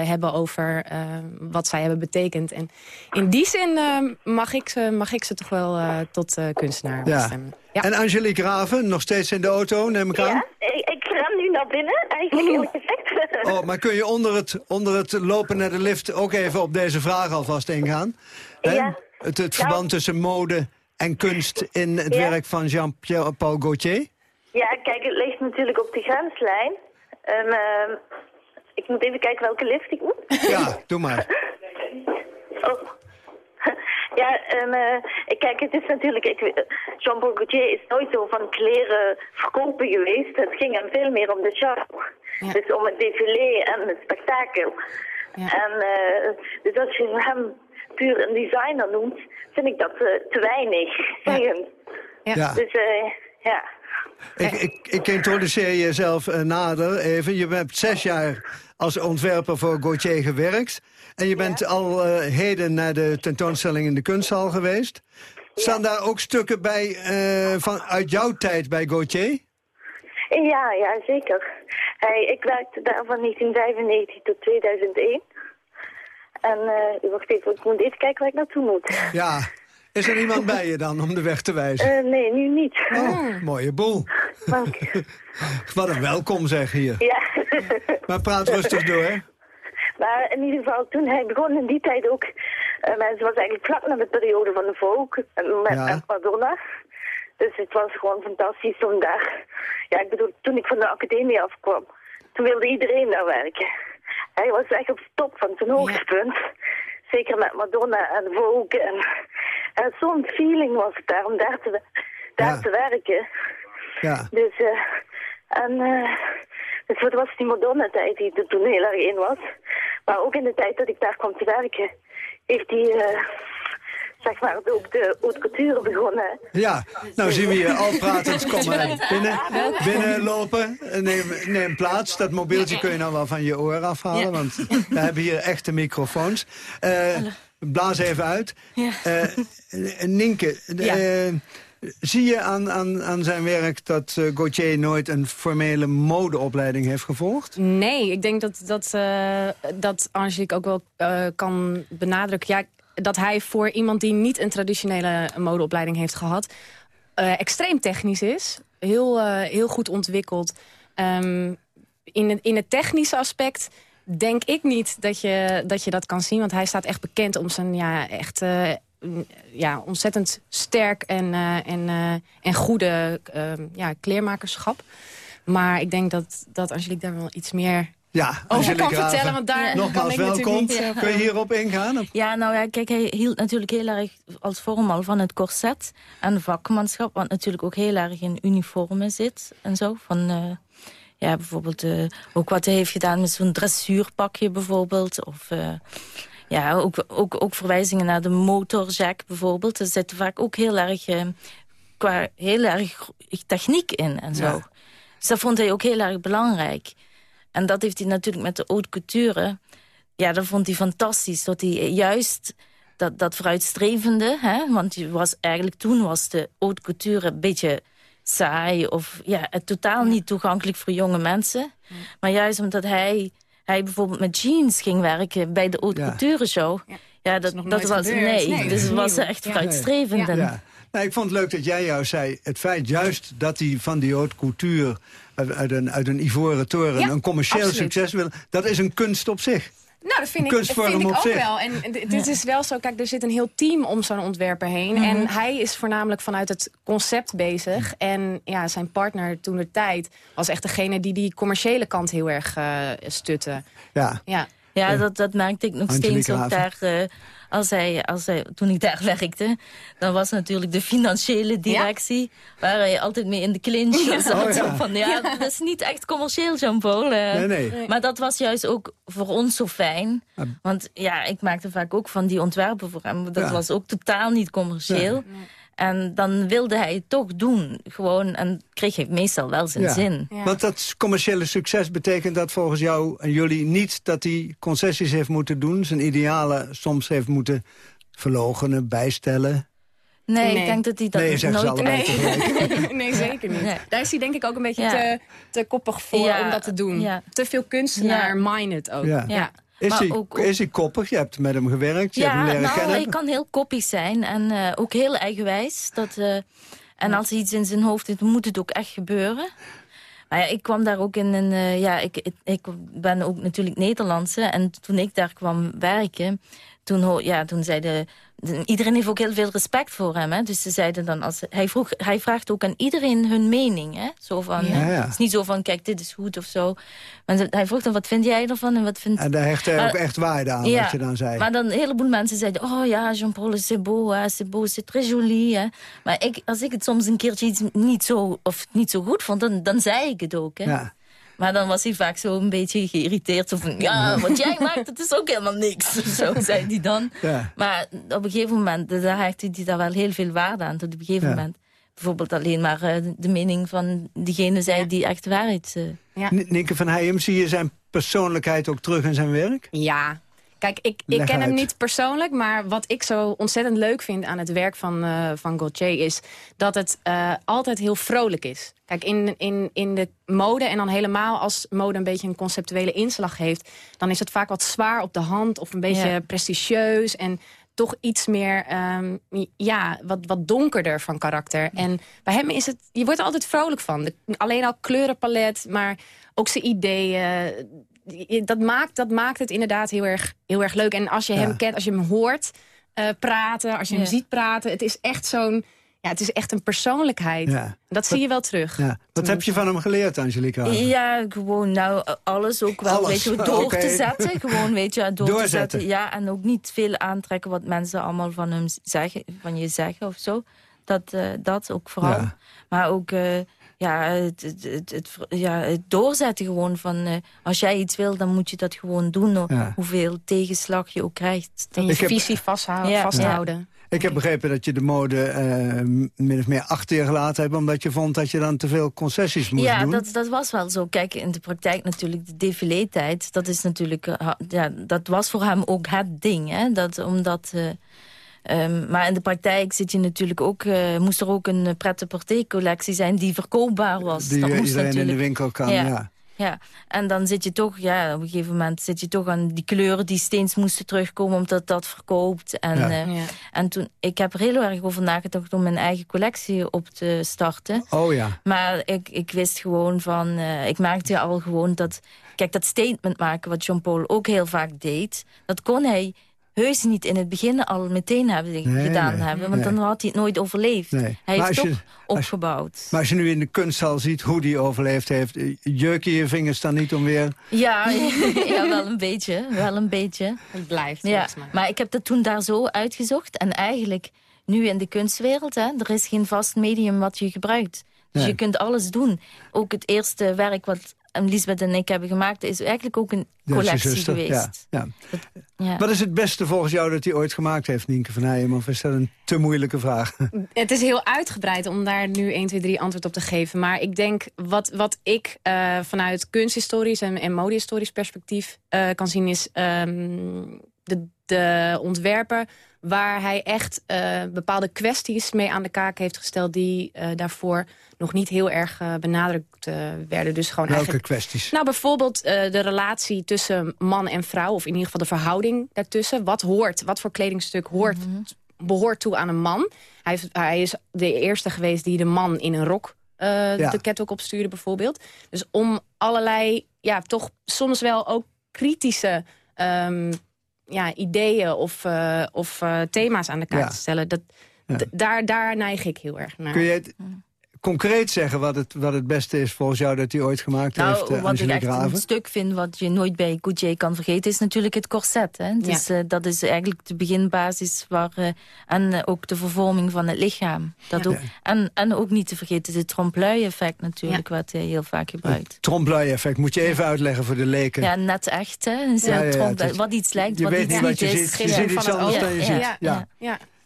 hebben over eh, wat zij hebben betekend. En in die zin eh, mag, ik ze, mag ik ze toch wel eh, tot eh, kunstenaar Ja. bestemmen. Ja. En Angelique Raven, nog steeds in de auto, neem ik aan? Ja, ik, ik nu naar binnen, eigenlijk eerlijk gezegd. Oh, maar kun je onder het, onder het lopen naar de lift ook even op deze vraag alvast ingaan? Ja. Het, het verband tussen mode en kunst in het Ja. werk van Jean-Paul Gaultier? Ja, kijk, het ligt natuurlijk op de grenslijn. En, ehm, ik moet even kijken welke lift ik moet. Ja, doe maar. Oh. Ja, en, eh, ik- kijk, het is natuurlijk... ik Jean-Paul Gaultier is nooit zo van kleren verkopen geweest. Het ging hem veel meer om de show. Dus om het défilé en het spektakel. En eh, dus als je hem puur een designer noemt, vind ik dat eh, te weinig zeggen. Ja. Dus eh, ja. Ik, ik, ik introduceer jezelf eh, nader even. Je hebt zes jaar als ontwerper voor Gaultier gewerkt. En je bent al eh, heden naar de tentoonstelling in de kunsthal geweest. Staan daar ook stukken bij eh, van, uit jouw tijd bij Gaultier? Ja, ja, zeker. Hij, ik werkte daar van 1995 tot 2001. En eh wacht even, ik moet even kijken waar ik naartoe moet. Ja. Is er iemand bij je dan om de weg te wijzen? Eh, nee, nu niet. Oh, mooie boel. Wat een welkom zeg hier. Ja. Maar praat rustig door. Maar in ieder geval, toen hij begon in die tijd ook... eh maar het was eigenlijk vlak na de periode van de eh, met, Ja. met Madonna. Dus het was gewoon fantastisch om daar... Ja, ik bedoel, toen ik van de academie afkwam, toen wilde iedereen daar werken. Hij was echt op de top van zijn hoogtepunt. Zeker met Madonna en Vogue. En, en zo'n feeling was het daar om daar te, daar Ja. te werken. Ja. Dus, eh en, eh dus het was die Madonna-tijd die er toen heel erg in was. Maar ook in de tijd dat ik daar kwam te werken, heeft hij, eh zeg maar, ook de haute couture begonnen. Ja, nou zien we je al pratend komen binnen, binnenlopen. Neem, neem plaats. Dat mobieltje kun je nou wel van je oor afhalen, Ja. want we hebben hier echte microfoons. Eh, blaas even uit. Eh, Ja. eh, zie je aan, aan, aan zijn werk dat eh, Gaultier nooit een formele modeopleiding heeft gevolgd? Nee, ik denk dat, dat, eh, dat Angelique ook wel eh, kan benadrukken. Ja, dat hij voor iemand die niet een traditionele modeopleiding heeft gehad... eh, extreem technisch is. Heel, eh, heel goed ontwikkeld. Ehm, in, het, in het technische aspect denk ik niet dat je, dat je dat kan zien. Want hij staat echt bekend om zijn ja, echt, eh, ja, ontzettend sterk en, en, en goede eh, ja, kleermakerschap. Maar ik denk dat, dat Angelique daar wel iets meer Ja, over kan vertellen. Want daar kan Nogmaals ik welkom. niet... eh, Kun je hierop ingaan? Ja, nou ja, kijk, hij hield natuurlijk heel erg als vorm al van het corset en vakmanschap, wat natuurlijk ook heel erg in uniformen zit en zo. Van, eh, ja, bijvoorbeeld eh, ook wat hij heeft gedaan met zo'n dressuurpakje bijvoorbeeld. Of eh, ja, ook, ook, ook verwijzingen naar de motorjack bijvoorbeeld. Er zit vaak ook heel erg, eh, qua heel erg techniek in en zo. Ja. Dus dat vond hij ook heel erg belangrijk. En dat heeft hij natuurlijk met de haute couture... Ja, dat vond hij fantastisch. Dat hij juist dat, dat vooruitstrevende... Hè, want je was, eigenlijk toen was de haute couture een beetje saai... of ja, totaal niet toegankelijk voor jonge mensen. Maar juist omdat hij, hij bijvoorbeeld met jeans ging werken... bij de haute Ja. couture show... Ja, dat, dat nooit was... Nee, Nee, dat dus het was echt Ja. vooruitstrevend. Ja. Nou, ik vond het leuk dat jij jou zei... het feit juist dat hij van die haute couture... uit, een, uit een ivoren toren Ja, een commercieel absoluut. succes wil... dat is een kunst op zich. Nou, dat vind ik, Kunstvorm vind ik op ook zich. wel. En dit is wel zo, kijk, er zit een heel team om zo'n ontwerper heen. Mhm. En hij is voornamelijk vanuit het concept bezig. En ja, zijn partner toen de tijd was echt degene die die commerciële kant heel erg eh, stutte. Ja. Ja, Ja, dat, dat merkte ik nog Angelique steeds ook daar. eh, als hij, als hij, toen ik daar werkte, dan was natuurlijk de financiële directie... waar hij altijd mee in de clinch Ja. zat. Oh, ja. van, ja, dat is niet echt commercieel, Jean-Paul. eh. Nee, nee. Maar dat was juist ook voor ons zo fijn. Want ja, ik maakte vaak ook van die ontwerpen voor hem. Dat was ook totaal niet commercieel. En dan wilde hij het toch doen. Gewoon, en kreeg hij meestal wel zijn Ja. zin. Want dat commerciële succes betekent dat volgens jou en jullie niet... dat hij concessies heeft moeten doen, zijn idealen soms heeft moeten verlogenen, bijstellen. Nee, Nee. ik denk dat hij dat Nee, ze nooit... allebei tegelijk. nee, zeker niet. Nee. Daar is hij denk ik ook een beetje Ja. te, te koppig voor Ja, om dat te doen. ja. Te veel kunstenaar-minded ook. Ja. Ja. Is, Maar hij, ook- is hij koppig? Je hebt met hem gewerkt, je hebt hem Ja, leren nou, kennen. hij kan heel koppig zijn en eh, ook heel eigenwijs. Dat, eh, en als hij iets in zijn hoofd heeft, moet het ook echt gebeuren. Maar ja, ik kwam daar ook in een... eh, ja, ik, ik, ik ben ook natuurlijk Nederlandse. En toen ik daar kwam werken, toen, ja, toen zeiden... Iedereen heeft ook heel veel respect voor hem. Hè? Dus ze zeiden dan, als, hij, vroeg, hij vraagt ook aan iedereen hun mening. Hè? Zo van, Ja, ja. Het is niet zo van, kijk, dit is goed of zo. Maar hij vroeg dan, wat vind jij ervan? En, wat vindt... En daar hecht hij ook echt waarde aan, Ja, wat je dan zei. Maar dan een heleboel mensen zeiden... oh ja, Jean-Paul, c'est beau, hè, c'est beau, c'est très joli. Hè. Maar ik, als ik het soms een keertje iets niet zo, of niet zo goed vond... dan, dan zei ik het ook. Hè. Ja. Maar dan was hij vaak zo een beetje geïrriteerd. Van, ja, wat jij maakt, het is ook helemaal niks. Zo zei hij dan. Ja. Maar op een gegeven moment, daar hechtte hij daar wel heel veel waarde aan. Tot op een gegeven Ja. moment bijvoorbeeld alleen maar eh, de mening van diegene zei die echt waarheid... eh, N- Nienke van Heijem, zie je zijn persoonlijkheid ook terug in zijn werk? Ja. Kijk, ik, ik ken hem niet persoonlijk, maar wat ik zo ontzettend leuk vind aan het werk van, eh van Gaultier is dat het eh, altijd heel vrolijk is. Kijk, in, in, in de mode en dan helemaal als mode een beetje een conceptuele inslag heeft, dan is het vaak wat zwaar op de hand of een beetje Ja. prestigieus en toch iets meer, ehm, ja, wat, wat donkerder van karakter. En bij hem is het, je wordt er altijd vrolijk van. De- alleen al kleurenpalet, maar ook zijn ideeën. Dat maakt, dat maakt het inderdaad heel erg, heel erg leuk. En als je Ja. hem kent, als je hem hoort eh, praten, als je hem ziet praten, het is echt zo'n, ja, het is echt een persoonlijkheid. Ja. Dat zie je wel terug. Ja. Wat heb je van hem geleerd, Angelica? Ja, gewoon nou alles ook wel Alles, weet je, door te zetten. Gewoon, weet je, door te Doorzetten. zetten. Ja, en ook niet veel aantrekken wat mensen allemaal van, hem zeggen, van je zeggen of zo. Dat, eh, dat ook vooral. Ja. Maar ook eh, ja, het, het, het, het- ja, het doorzetten gewoon van... eh, als jij iets wil, dan moet je dat gewoon doen. ho- Ja. Hoeveel tegenslag je ook krijgt. En je Ik heb- visie vasthouden. Ja. vasthouden. Ik heb begrepen dat je de mode eh, min of meer achter je gelaten hebt... omdat je vond dat je dan te veel concessies moest ja, doen. dat, dat was wel zo. Kijk, in de praktijk natuurlijk, de défilé-tijd... dat is natuurlijk, eh, ja, dat was voor hem ook het ding. Hè? Dat, omdat, eh, ehm, maar in de praktijk zit je natuurlijk ook, eh, moest er ook een pret-à-porter-collectie zijn... die verkoopbaar was. Die dat eh, moest iedereen in de winkel kan, ja. Ja, en dan zit je toch, ja, op een gegeven moment zit je toch aan die kleuren die steeds moesten terugkomen omdat dat verkoopt. En, Ja. eh, Ja. en toen, ik heb er heel erg over nagedacht om mijn eigen collectie op te starten. Oh ja. Maar ik, ik wist gewoon van, eh, ik merkte al gewoon dat, kijk, dat statement maken wat Jean-Paul ook heel vaak deed, dat kon hij heus niet in het begin al meteen hebben Nee, gedaan nee, hebben, want nee. dan had hij het nooit overleefd. Nee. Hij Maar heeft als toch opgebouwd. Maar als je nu in de kunsthal ziet hoe die overleefd heeft... eh, jeuk je je vingers dan niet om weer... Ja, ja, wel een beetje. Wel een beetje. Het blijft Ja, mij. maar ik heb dat toen daar zo uitgezocht. En eigenlijk, nu in de kunstwereld, hè, er is geen vast medium wat je gebruikt. Dus Nee. je kunt alles doen. Ook het eerste werk wat Lisbeth en ik hebben gemaakt... is eigenlijk ook een collectie zuster, geweest. Ja, ja. Ja. Wat is het beste volgens jou dat hij ooit gemaakt heeft, Nienke van Heijem? Of is dat een te moeilijke vraag? Het is heel uitgebreid om daar nu 1, 2, 3 antwoord op te geven. Maar ik denk, wat, wat ik eh, vanuit kunsthistorisch en, en modehistorisch perspectief eh, kan zien... is ehm, de, de ontwerper waar hij echt eh, bepaalde kwesties mee aan de kaak heeft gesteld... die eh, daarvoor nog niet heel erg eh, benadrukt werden. Dus gewoon Welke eigenlijk kwesties? nou, bijvoorbeeld eh, de relatie tussen man en vrouw... of in ieder geval de verhouding daartussen. Wat hoort, wat voor kledingstuk hoort, behoort toe aan een man? Hij, heeft- hij is de eerste geweest die de man in een rok eh, Ja. de catwalk opstuurde bijvoorbeeld. Dus om allerlei, ja, toch soms wel ook kritische... ehm, ja, ideeën of, eh, of eh, thema's aan de Ja. te stellen. Dat, Ja. daar, daar neig ik heel erg naar. Kun je het concreet zeggen wat het, wat het beste is volgens jou dat hij ooit gemaakt heeft, Nou, uh, wat ik Angelique echt een stuk vind wat je nooit bij Gautier kan vergeten... is natuurlijk het corset. Hè? Dus, eh, dat is eigenlijk de beginbasis waar, eh, en ook de vervorming van het lichaam. Dat Ja. ook, en, en ook niet te vergeten het trompe-l'œil-effect natuurlijk... wat hij heel vaak gebruikt. Trompe-l'œil-effect, moet je even uitleggen voor de leken. Ja, net echt, hè. Is- wat iets lijkt, je wat weet iets niet wat je is. ziet. Je ziet iets anders dan je ziet. Ja. ja.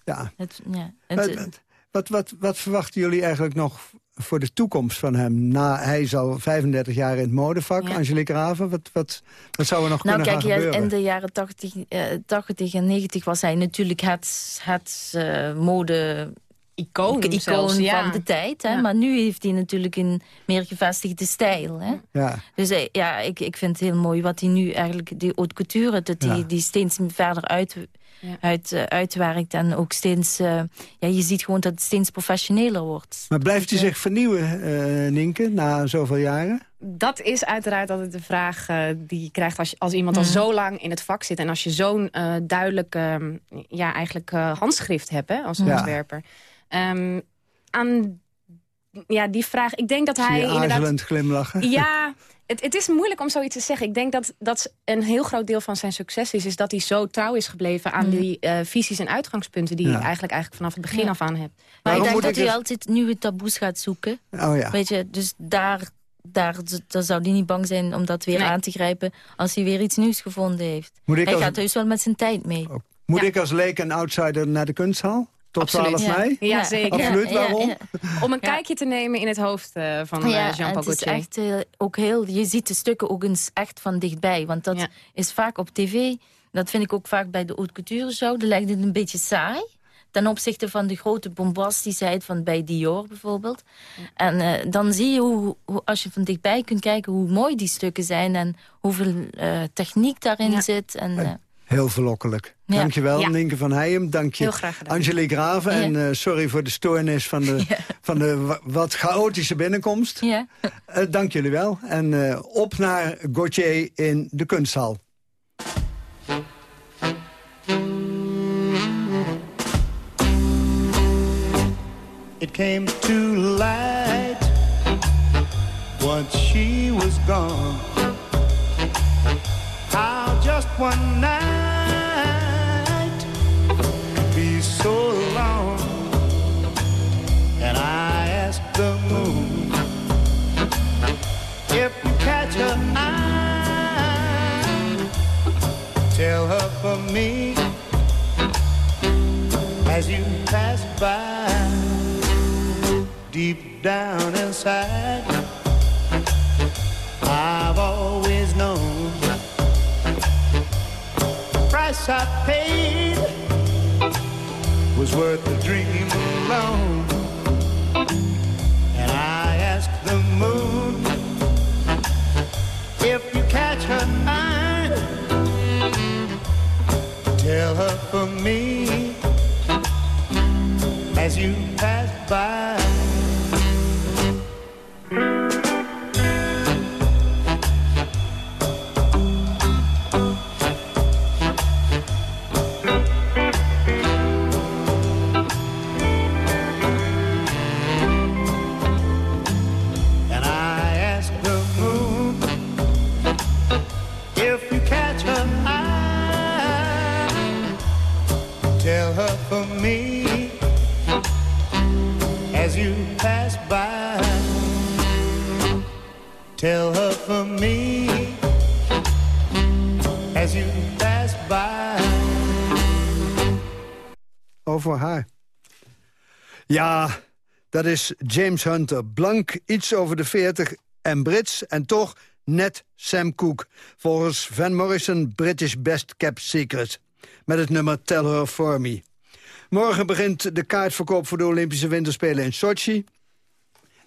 Ja. Het, Het, wat, wat, wat, verwachten jullie eigenlijk nog voor de toekomst van hem? Na, hij is al 35 jaar in het modevak, Ja. Angelique Raven. Wat, wat, wat zou er nog Nou, kunnen kijk, gaan ja, gebeuren? in de jaren 80, eh, 80 en 90 was hij natuurlijk het, het eh, mode... Icoon icoon zelfs, ja. van de tijd. Hè? Ja. Maar nu heeft hij natuurlijk een meer gevestigde stijl. Hè? Ja. Dus eh, ja, ik, ik vind het heel mooi wat hij nu eigenlijk, die haute couture, dat hij die steeds verder uit, Ja. uit, eh, uitwerkt. En ook steeds, eh, ja, je ziet gewoon dat het steeds professioneler wordt. Maar blijft hij Ja. zich vernieuwen, eh Nienke, na zoveel jaren? Dat is uiteraard altijd de vraag die je krijgt als, je- als iemand al Mhm. zo lang in het vak zit. En als je zo'n eh duidelijk ehm, ja, eigenlijk, eh, handschrift hebt hè, als Ja. ontwerper. Ehm, aan ja, die vraag, ik denk dat hij je inderdaad... glimlachen? Ja, het, het is moeilijk om zoiets te zeggen. Ik denk dat, dat een heel groot deel van zijn succes is... is dat hij zo trouw is gebleven aan Mhm. die eh, visies en uitgangspunten... die Ja. hij eigenlijk, eigenlijk vanaf het begin Ja. af aan hebt. Maar Waarom ik denk dat ik hij altijd nieuwe taboes gaat zoeken. Oh ja. Weet je, dus daar, daar, daar zou hij niet bang zijn om dat weer Nee. aan te grijpen... als hij weer iets nieuws gevonden heeft. Moet ik hij als- gaat heus wel met zijn tijd mee. Moet Ja. ik als leek en outsider naar de kunsthal? Tot Absoluut. 12 mei? Ja, zeker. Absoluut, waarom? ja. Om een kijkje te nemen in het hoofd eh, van eh, Ja, Jean-Paul het is Gaultier. echt eh, ook heel... Je ziet de stukken ook eens echt van dichtbij. Want dat Ja. is vaak op tv. Dat vind ik ook vaak bij de haute couture show. Dan lijkt het een beetje saai. Ten opzichte van de grote bombastischheid van bij Dior bijvoorbeeld. En eh, dan zie je, hoe, hoe, als je van dichtbij kunt kijken... hoe mooi die stukken zijn en hoeveel eh, techniek daarin Ja. zit. En, eh, Heel verlokkelijk. Ja. Dankjewel, Ja. Nienke van Heijem. Dank je, Heel graag gedaan. Angelique Graven. Ja. En eh, sorry voor de stoornis van de, van de wa- wat chaotische binnenkomst. ja. Eh, dank jullie wel. En eh, op naar Gauthier in de kunsthal. It came to light once she was gone. Deep down inside. I've always known the price I paid was worth the dream alone. And I asked the moon If you catch her eye, tell her for me as you pass by. Dat is James Hunter. Blank, iets over de 40 en Brits. En toch net Sam Cooke. Volgens Van Morrison British Best Kept Secret. Met het nummer Tell Her For Me. Morgen begint de kaartverkoop voor de Olympische Winterspelen in Sochi.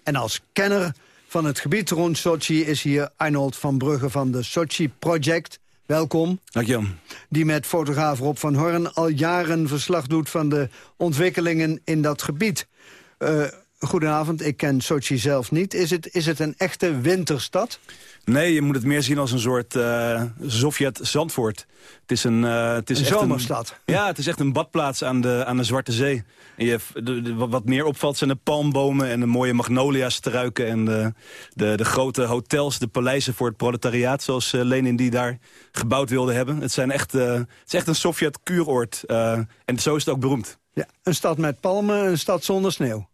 En als kenner van het gebied rond Sochi is hier Arnold van Brugge van de Sochi Project. Welkom. Dank je. Die met fotograaf Rob van Horn al jaren verslag doet van de ontwikkelingen in dat gebied. Eh, goedenavond, ik ken Sochi zelf niet. Is het, is het een echte winterstad? Nee, je moet het meer zien als een soort uh, Sovjet-Zandvoort. Het is een, uh, het is een echt zomerstad. Een, ja, het is echt een badplaats aan de, aan de Zwarte Zee. En je, de, de, wat meer opvalt zijn de palmbomen en de mooie magnolia-struiken... en de, de, de, grote hotels, de paleizen voor het proletariaat... zoals uh, Lenin die daar gebouwd wilde hebben. Het, zijn echt, het is echt een Sovjet-kuuroord. en zo is het ook beroemd. Ja, een stad met palmen, een stad zonder sneeuw.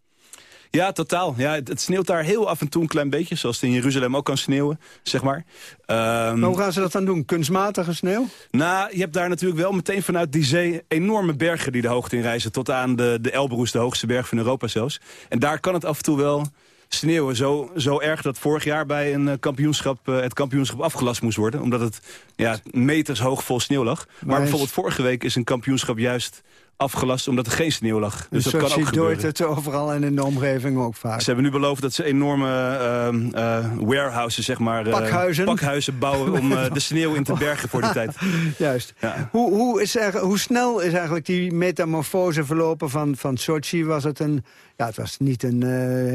Ja, totaal. Ja, het, het, sneeuwt daar heel af en toe een klein beetje. Zoals het in Jeruzalem ook kan sneeuwen, zeg maar. Um, maar hoe gaan ze dat dan doen? Kunstmatige sneeuw? Nou, je hebt daar natuurlijk wel meteen vanuit die zee... enorme bergen die de hoogte in reizen. Tot aan de, de Elbrus, de hoogste berg van Europa zelfs. En daar kan het af en toe wel sneeuwen. Zo, zo erg dat vorig jaar bij een kampioenschap, uh, het kampioenschap afgelast moest worden. Omdat het ja, meters hoog vol sneeuw lag. Maar, maar bijvoorbeeld vorige week is een kampioenschap juist afgelast omdat er geen sneeuw lag. Dus dat kan ook gebeuren. het overal en in de omgeving ook vaak. Ze hebben nu beloofd dat ze enorme uh, uh, warehouses, zeg maar... Pakhuizen. pakhuizen bouwen om de sneeuw in te bergen voor die tijd. Juist. Ja. Hoe, hoe, is er, hoe snel is eigenlijk die metamorfose verlopen van, van Sochi? Was het een... Ja, het was niet een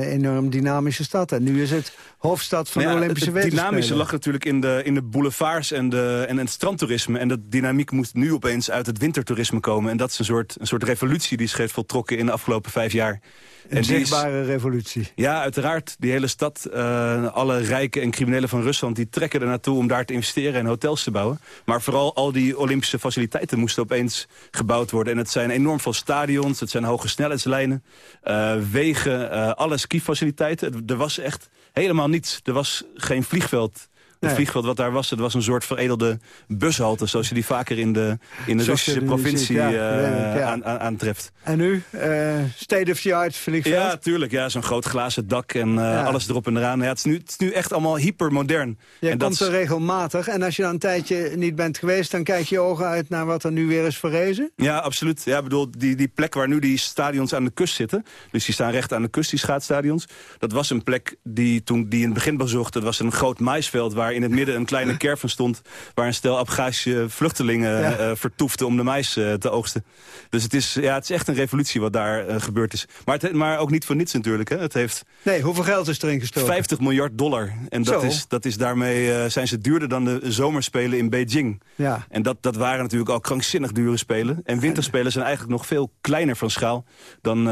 enorm dynamische stad. En nu is het hoofdstad van ja, de Olympische Het dynamische lag natuurlijk in de, in de boulevards en, de, en het strandtoerisme. En dat dynamiek moet nu opeens uit het wintertoerisme komen. En dat is een soort, een soort revolutie die is heeft voltrokken in de afgelopen vijf jaar. Een en zichtbare revolutie. Ja, uiteraard. Die hele stad, uh, alle rijken en criminelen van Rusland... die trekken er naartoe om daar te investeren en hotels te bouwen. Maar vooral al die Olympische faciliteiten moesten opeens gebouwd worden. En het zijn enorm veel stadions, het zijn hoge snelheidslijnen... Uh, wegen, uh, alle skifaciliteiten. Er was echt helemaal niets. Er was geen vliegveld... Het vliegveld wat daar was, het was een soort veredelde bushalte... zoals je die vaker in de, in de Zoals Russische provincie eh, aan, aan, aantreft. En nu? eh, state of the art vliegveld? Ja, tuurlijk. Ja, Zo'n groot glazen dak en eh, alles erop en eraan. Ja, het, is nu, het is nu echt allemaal hypermodern. Je en dat komt is- er regelmatig. En als je dan een tijdje niet bent geweest... dan kijk je je ogen uit naar wat er nu weer is verrezen? Ja, absoluut. Ja, bedoel, die, die plek waar nu die stadions aan de kust zitten... dus die staan recht aan de kust, die schaatsstadions... dat was een plek die toen die in het begin bezocht... dat was een groot maisveld waar in het midden een kleine caravan stond... waar een stel Abkhazische vluchtelingen Ja. eh, vertoefden om de mais eh, te oogsten. Dus het is, ja, het is echt een revolutie wat daar eh, gebeurd is. Maar, het, maar ook niet voor niets natuurlijk. Hè. Het heeft Nee, hoeveel geld is erin gestoken? 50 miljard dollar. En dat Zo. is, dat is daarmee zijn ze duurder dan de zomerspelen in Beijing. Ja. En dat, dat waren natuurlijk al krankzinnig dure spelen. En winterspelen zijn eigenlijk nog veel kleiner van schaal dan,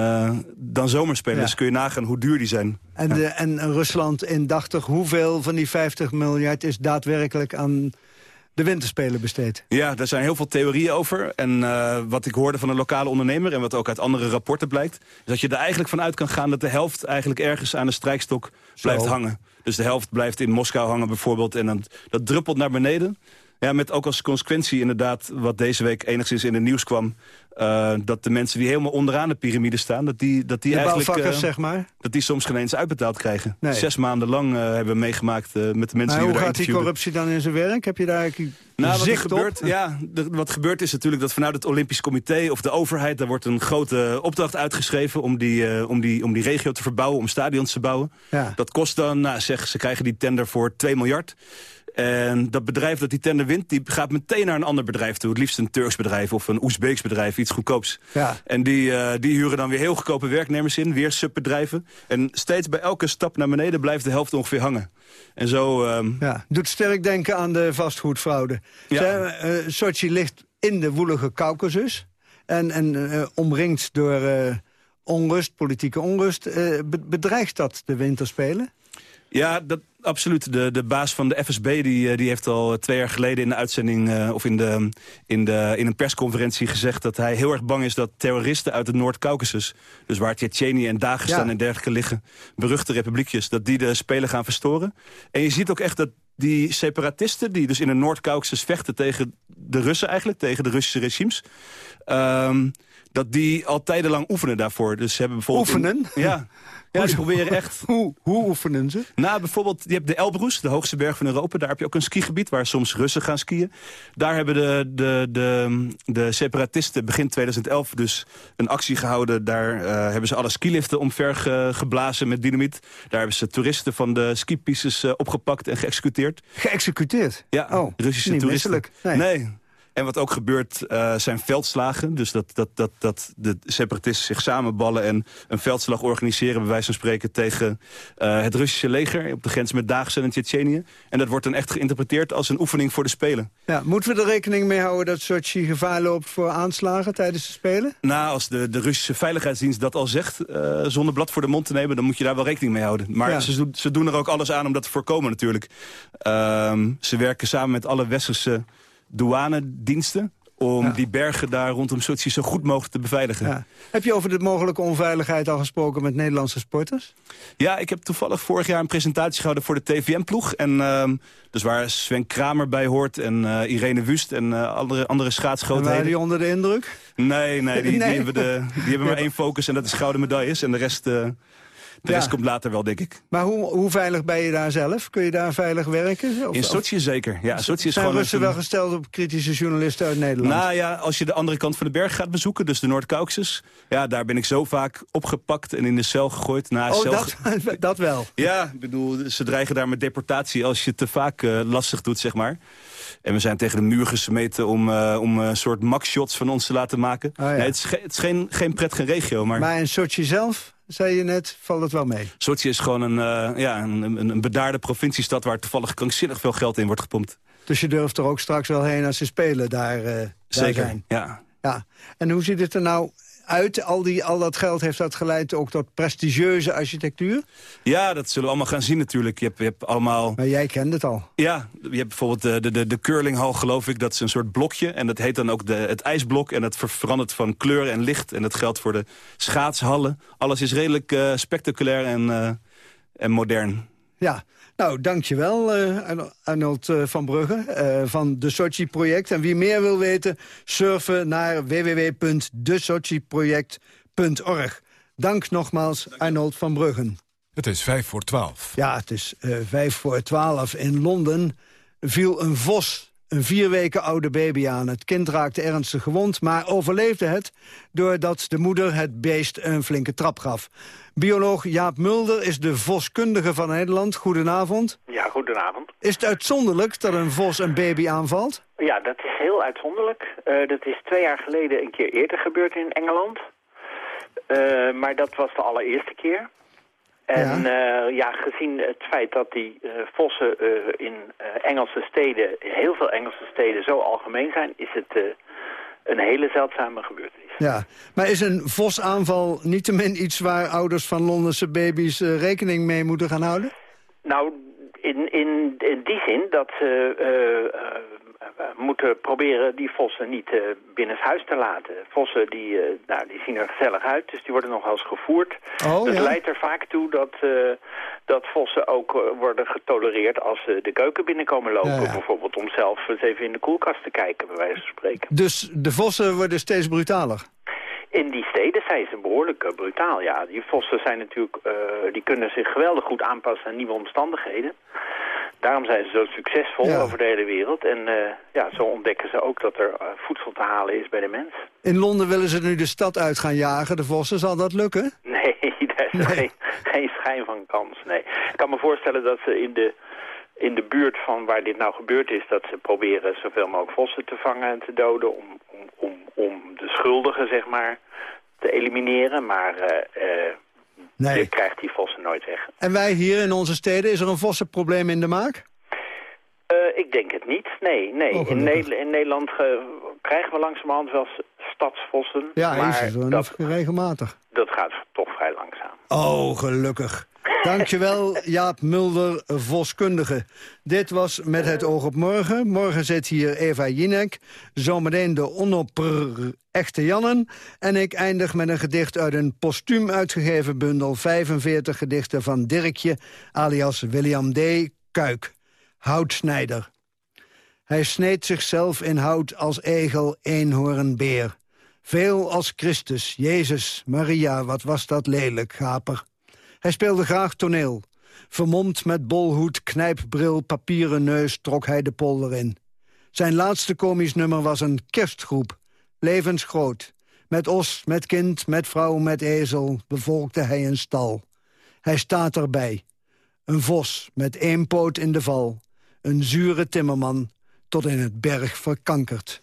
dan zomerspelen. Ja. Dus kun je nagaan hoe duur die zijn. En, de, en Rusland indachtig, hoeveel van die 50 miljard is daadwerkelijk aan de winterspelen besteed? Ja, daar zijn heel veel theorieën over. En eh, wat ik hoorde van een lokale ondernemer... en wat ook uit andere rapporten blijkt... is dat je er eigenlijk van uit kan gaan... dat de helft eigenlijk ergens aan de strijkstok blijft Zo. hangen. Dus de helft blijft in Moskou hangen bijvoorbeeld... en dan, dat druppelt naar beneden. Ja, met ook als consequentie inderdaad... wat deze week enigszins in het nieuws kwam... eh, dat de mensen die helemaal onderaan de piramide staan... dat die, dat die De eigenlijk... eh, zeg maar. dat die soms geen eens uitbetaald krijgen. Nee. Zes maanden lang eh, hebben we meegemaakt met de mensen Maar die hoe gaat die corruptie dan in zijn werk? Heb je daar eigenlijk Nou, wat er zicht gebeurt, op? ja, de- wat gebeurt is natuurlijk dat vanuit het Olympisch Comité of de overheid... daar wordt een grote opdracht uitgeschreven om die, om die, om die regio te verbouwen, om stadions te bouwen. Ja. Dat kost dan, nou zeg, ze krijgen die tender voor 2 miljard. En dat bedrijf dat die tender wint, die gaat meteen naar een ander bedrijf toe. Het liefst een Turks bedrijf of een Oezbeeks bedrijf, iets goedkoops. Ja. En die, eh, die huren dan weer heel goedkope werknemers in, weer subbedrijven. En steeds bij elke stap naar beneden blijft de helft ongeveer hangen. En zo... ehm, Ja, doet sterk denken aan de vastgoedfraude. Ja. Zij, eh, Sochi ligt in de woelige Caucasus. En, en eh, omringd door onrust, politieke onrust. Be- bedreigt dat de winterspelen? Ja, dat, absoluut. De, de baas van de FSB die, eh, die heeft al twee jaar geleden in de uitzending... eh, of in, de, in, de, in een persconferentie gezegd dat hij heel erg bang is... dat terroristen uit het Noord-Caucasus, dus waar Tsjetsjenië en Dagestan Ja. en dergelijke liggen... beruchte republiekjes, dat die de Spelen gaan verstoren. En je ziet ook echt dat die separatisten... die dus in de Noord-Caucasus vechten tegen de Russen eigenlijk... tegen de Russische regimes... ehm, dat die al tijdenlang oefenen daarvoor. Dus ze hebben bijvoorbeeld... Oefenen? ja. Ja, die proberen echt... Hoe, hoe oefenen ze? Nou, bijvoorbeeld, je hebt de Elbrus, de hoogste berg van Europa. Daar heb je ook een skigebied waar soms Russen gaan skiën. Daar hebben de, de, de, de separatisten begin 2011 dus een actie gehouden. Daar eh, hebben ze alle skiliften omver ge- geblazen met dynamiet. Daar hebben ze toeristen van de skipistes eh, opgepakt en geëxecuteerd. Geëxecuteerd? Ja, Oh, Russische niet toeristen. Nee. En wat ook gebeurt eh, zijn veldslagen. Dus dat, dat, dat, dat de separatisten zich samenballen en een veldslag organiseren... bij wijze van spreken tegen eh, het Russische leger... op de grens met Dagestan en Tsjetsjenië. En dat wordt dan echt geïnterpreteerd als een oefening voor de Spelen. Ja, moeten we er rekening mee houden dat Sochi gevaar loopt voor aanslagen tijdens de Spelen? Nou, als de, de Russische Veiligheidsdienst dat al zegt... eh, zonder blad voor de mond te nemen, dan moet je daar wel rekening mee houden. Maar Ja. ze, doen- ze doen er ook alles aan om dat te voorkomen natuurlijk. Ehm, ze werken samen met alle westerse douanediensten... om Ja. die bergen daar rondom Sochi zo goed mogelijk te beveiligen. Ja. Heb je over de mogelijke onveiligheid al gesproken met Nederlandse sporters? Ja, ik heb toevallig vorig jaar een presentatie gehouden voor de TVM-ploeg. En ehm, dus waar Sven Kramer bij hoort en eh, Irene Wust en eh, andere, andere En schaatsgrootheden. waren die onder de indruk? Nee, nee, die, Nee. Die, hebben de, die hebben maar één focus en dat is gouden medailles. En de rest, eh, de rest komt later wel, denk ik. Maar hoe, hoe veilig ben je daar zelf? Kun je daar veilig werken? Of- In Sochi zeker. Ja, Sochi is zijn gewoon Russen een- wel gesteld op kritische journalisten uit Nederland? Nou ja, als je de andere kant van de berg gaat bezoeken, dus de Noord-Caucasus... ja, daar ben ik zo vaak opgepakt en in de cel gegooid. Na oh, cel dat, dat wel. Ja, ik bedoel, ze dreigen daar met deportatie als je te vaak eh, lastig doet, zeg maar. En we zijn tegen de muur gesmeten om, eh, om een soort max-shots van ons te laten maken. Oh ja. nee, het is, ge- het is geen, geen prettige regio, maar... Maar in Sochi zelf, zei je net, valt het wel mee? Sochi is gewoon een, eh, ja, een, een, bedaarde provinciestad... waar toevallig krankzinnig veel geld in wordt gepompt. Dus je durft er ook straks wel heen als ze spelen daar, daar Zeker, zijn. ja. Ja. En hoe ziet het er nou uit? Al, die, al dat geld heeft dat geleid ook tot prestigieuze architectuur? Ja, dat zullen we allemaal gaan zien natuurlijk. Je hebt, je hebt allemaal... Maar jij kent het al. Ja, je hebt bijvoorbeeld de, de, de, de curlinghal, geloof ik. Dat is een soort blokje. En dat heet dan ook de, het ijsblok. En dat ver- verandert van kleur en licht. En dat geldt voor de schaatshallen. Alles is redelijk eh, spectaculair en, eh, en modern. Ja, nou, dankjewel Arno- Arnold eh, van Brugge eh, van de Sochi-project. En wie meer wil weten, surfen naar www.desochiproject.org. Dank nogmaals Arnold van Bruggen. Het is vijf voor twaalf. Ja, het is eh, vijf voor twaalf. In Londen viel een vos een vier weken oude baby aan. Het kind raakte ernstig gewond, maar overleefde het... doordat de moeder het beest een flinke trap gaf. Bioloog Jaap Mulder is de voskundige van Nederland. Goedenavond. Ja, goedenavond. Is het uitzonderlijk dat een vos een baby aanvalt? Ja, dat is heel uitzonderlijk. Eh, dat is twee jaar geleden een keer eerder gebeurd in Engeland. Eh, maar dat was de allereerste keer. En ja, ja gezien het feit dat die eh, vossen eh, in eh, Engelse steden, heel veel Engelse steden, zo algemeen zijn, is het eh, een hele zeldzame gebeurtenis. Ja, maar is een vosaanval niettemin iets waar ouders van Londense baby's eh, rekening mee moeten gaan houden? Nou, in, in, in die zin dat ze eh, eh, eh, moeten proberen die vossen niet uh, binnenshuis te laten. Vossen die, uh, nou, die zien er gezellig uit, dus die worden nog wel eens gevoerd. Oh, dat ja? leidt er vaak toe dat, uh, dat vossen ook worden getolereerd als ze de keuken binnenkomen lopen. Ja, ja. Bijvoorbeeld om zelf eens even in de koelkast te kijken, bij wijze van spreken. Dus de vossen worden steeds brutaler? In die steden zijn ze behoorlijk brutaal, ja. Die vossen zijn natuurlijk, die kunnen zich geweldig goed aanpassen aan nieuwe omstandigheden. Daarom zijn ze zo succesvol Ja. over de hele wereld. En uh, ja, zo ontdekken ze ook dat er uh, voedsel te halen is bij de mens. In Londen willen ze nu de stad uit gaan jagen, de vossen. Zal dat lukken? Nee, daar is Geen, geen schijn van kans, nee. Ik kan me voorstellen dat ze in de in de buurt van waar dit nou gebeurd is... dat ze proberen zoveel mogelijk vossen te vangen en te doden... om, om, om, om de schuldigen, zeg maar, te elimineren. Maar eh, Nee. je krijgt die vossen nooit weg. En wij hier in onze steden, is er een vossenprobleem in de maak? Eh, ik denk het niet, nee. nee. Oh, in, gelukkig. Ne- in Nederland eh, krijgen we langzamerhand wel stadsvossen. Ja, maar is het dat, regelmatig. dat gaat toch vrij langzaam. Oh, gelukkig. Dankjewel, Jaap Mulder, voskundige. Dit was Met het oog op morgen. Morgen zit hier Eva Jinek. Zometeen de onopper echte Jannen. En ik eindig met een gedicht uit een postuum uitgegeven bundel... 45 gedichten van Dirkje, alias William D. Kuik. Houtsnijder. Hij sneed zichzelf in hout als egel, eenhoorn, beer. Veel als Christus, Jezus, Maria, wat was dat lelijk, gaper. Hij speelde graag toneel. Vermomd met bolhoed, knijpbril, papieren neus trok hij de polder in. Zijn laatste komisch nummer was een kerstgroep. Levensgroot. Met os, met kind, met vrouw, met ezel bevolkte hij een stal. Hij staat erbij. Een vos met één poot in de val. Een zure timmerman, tot in het berg verkankerd.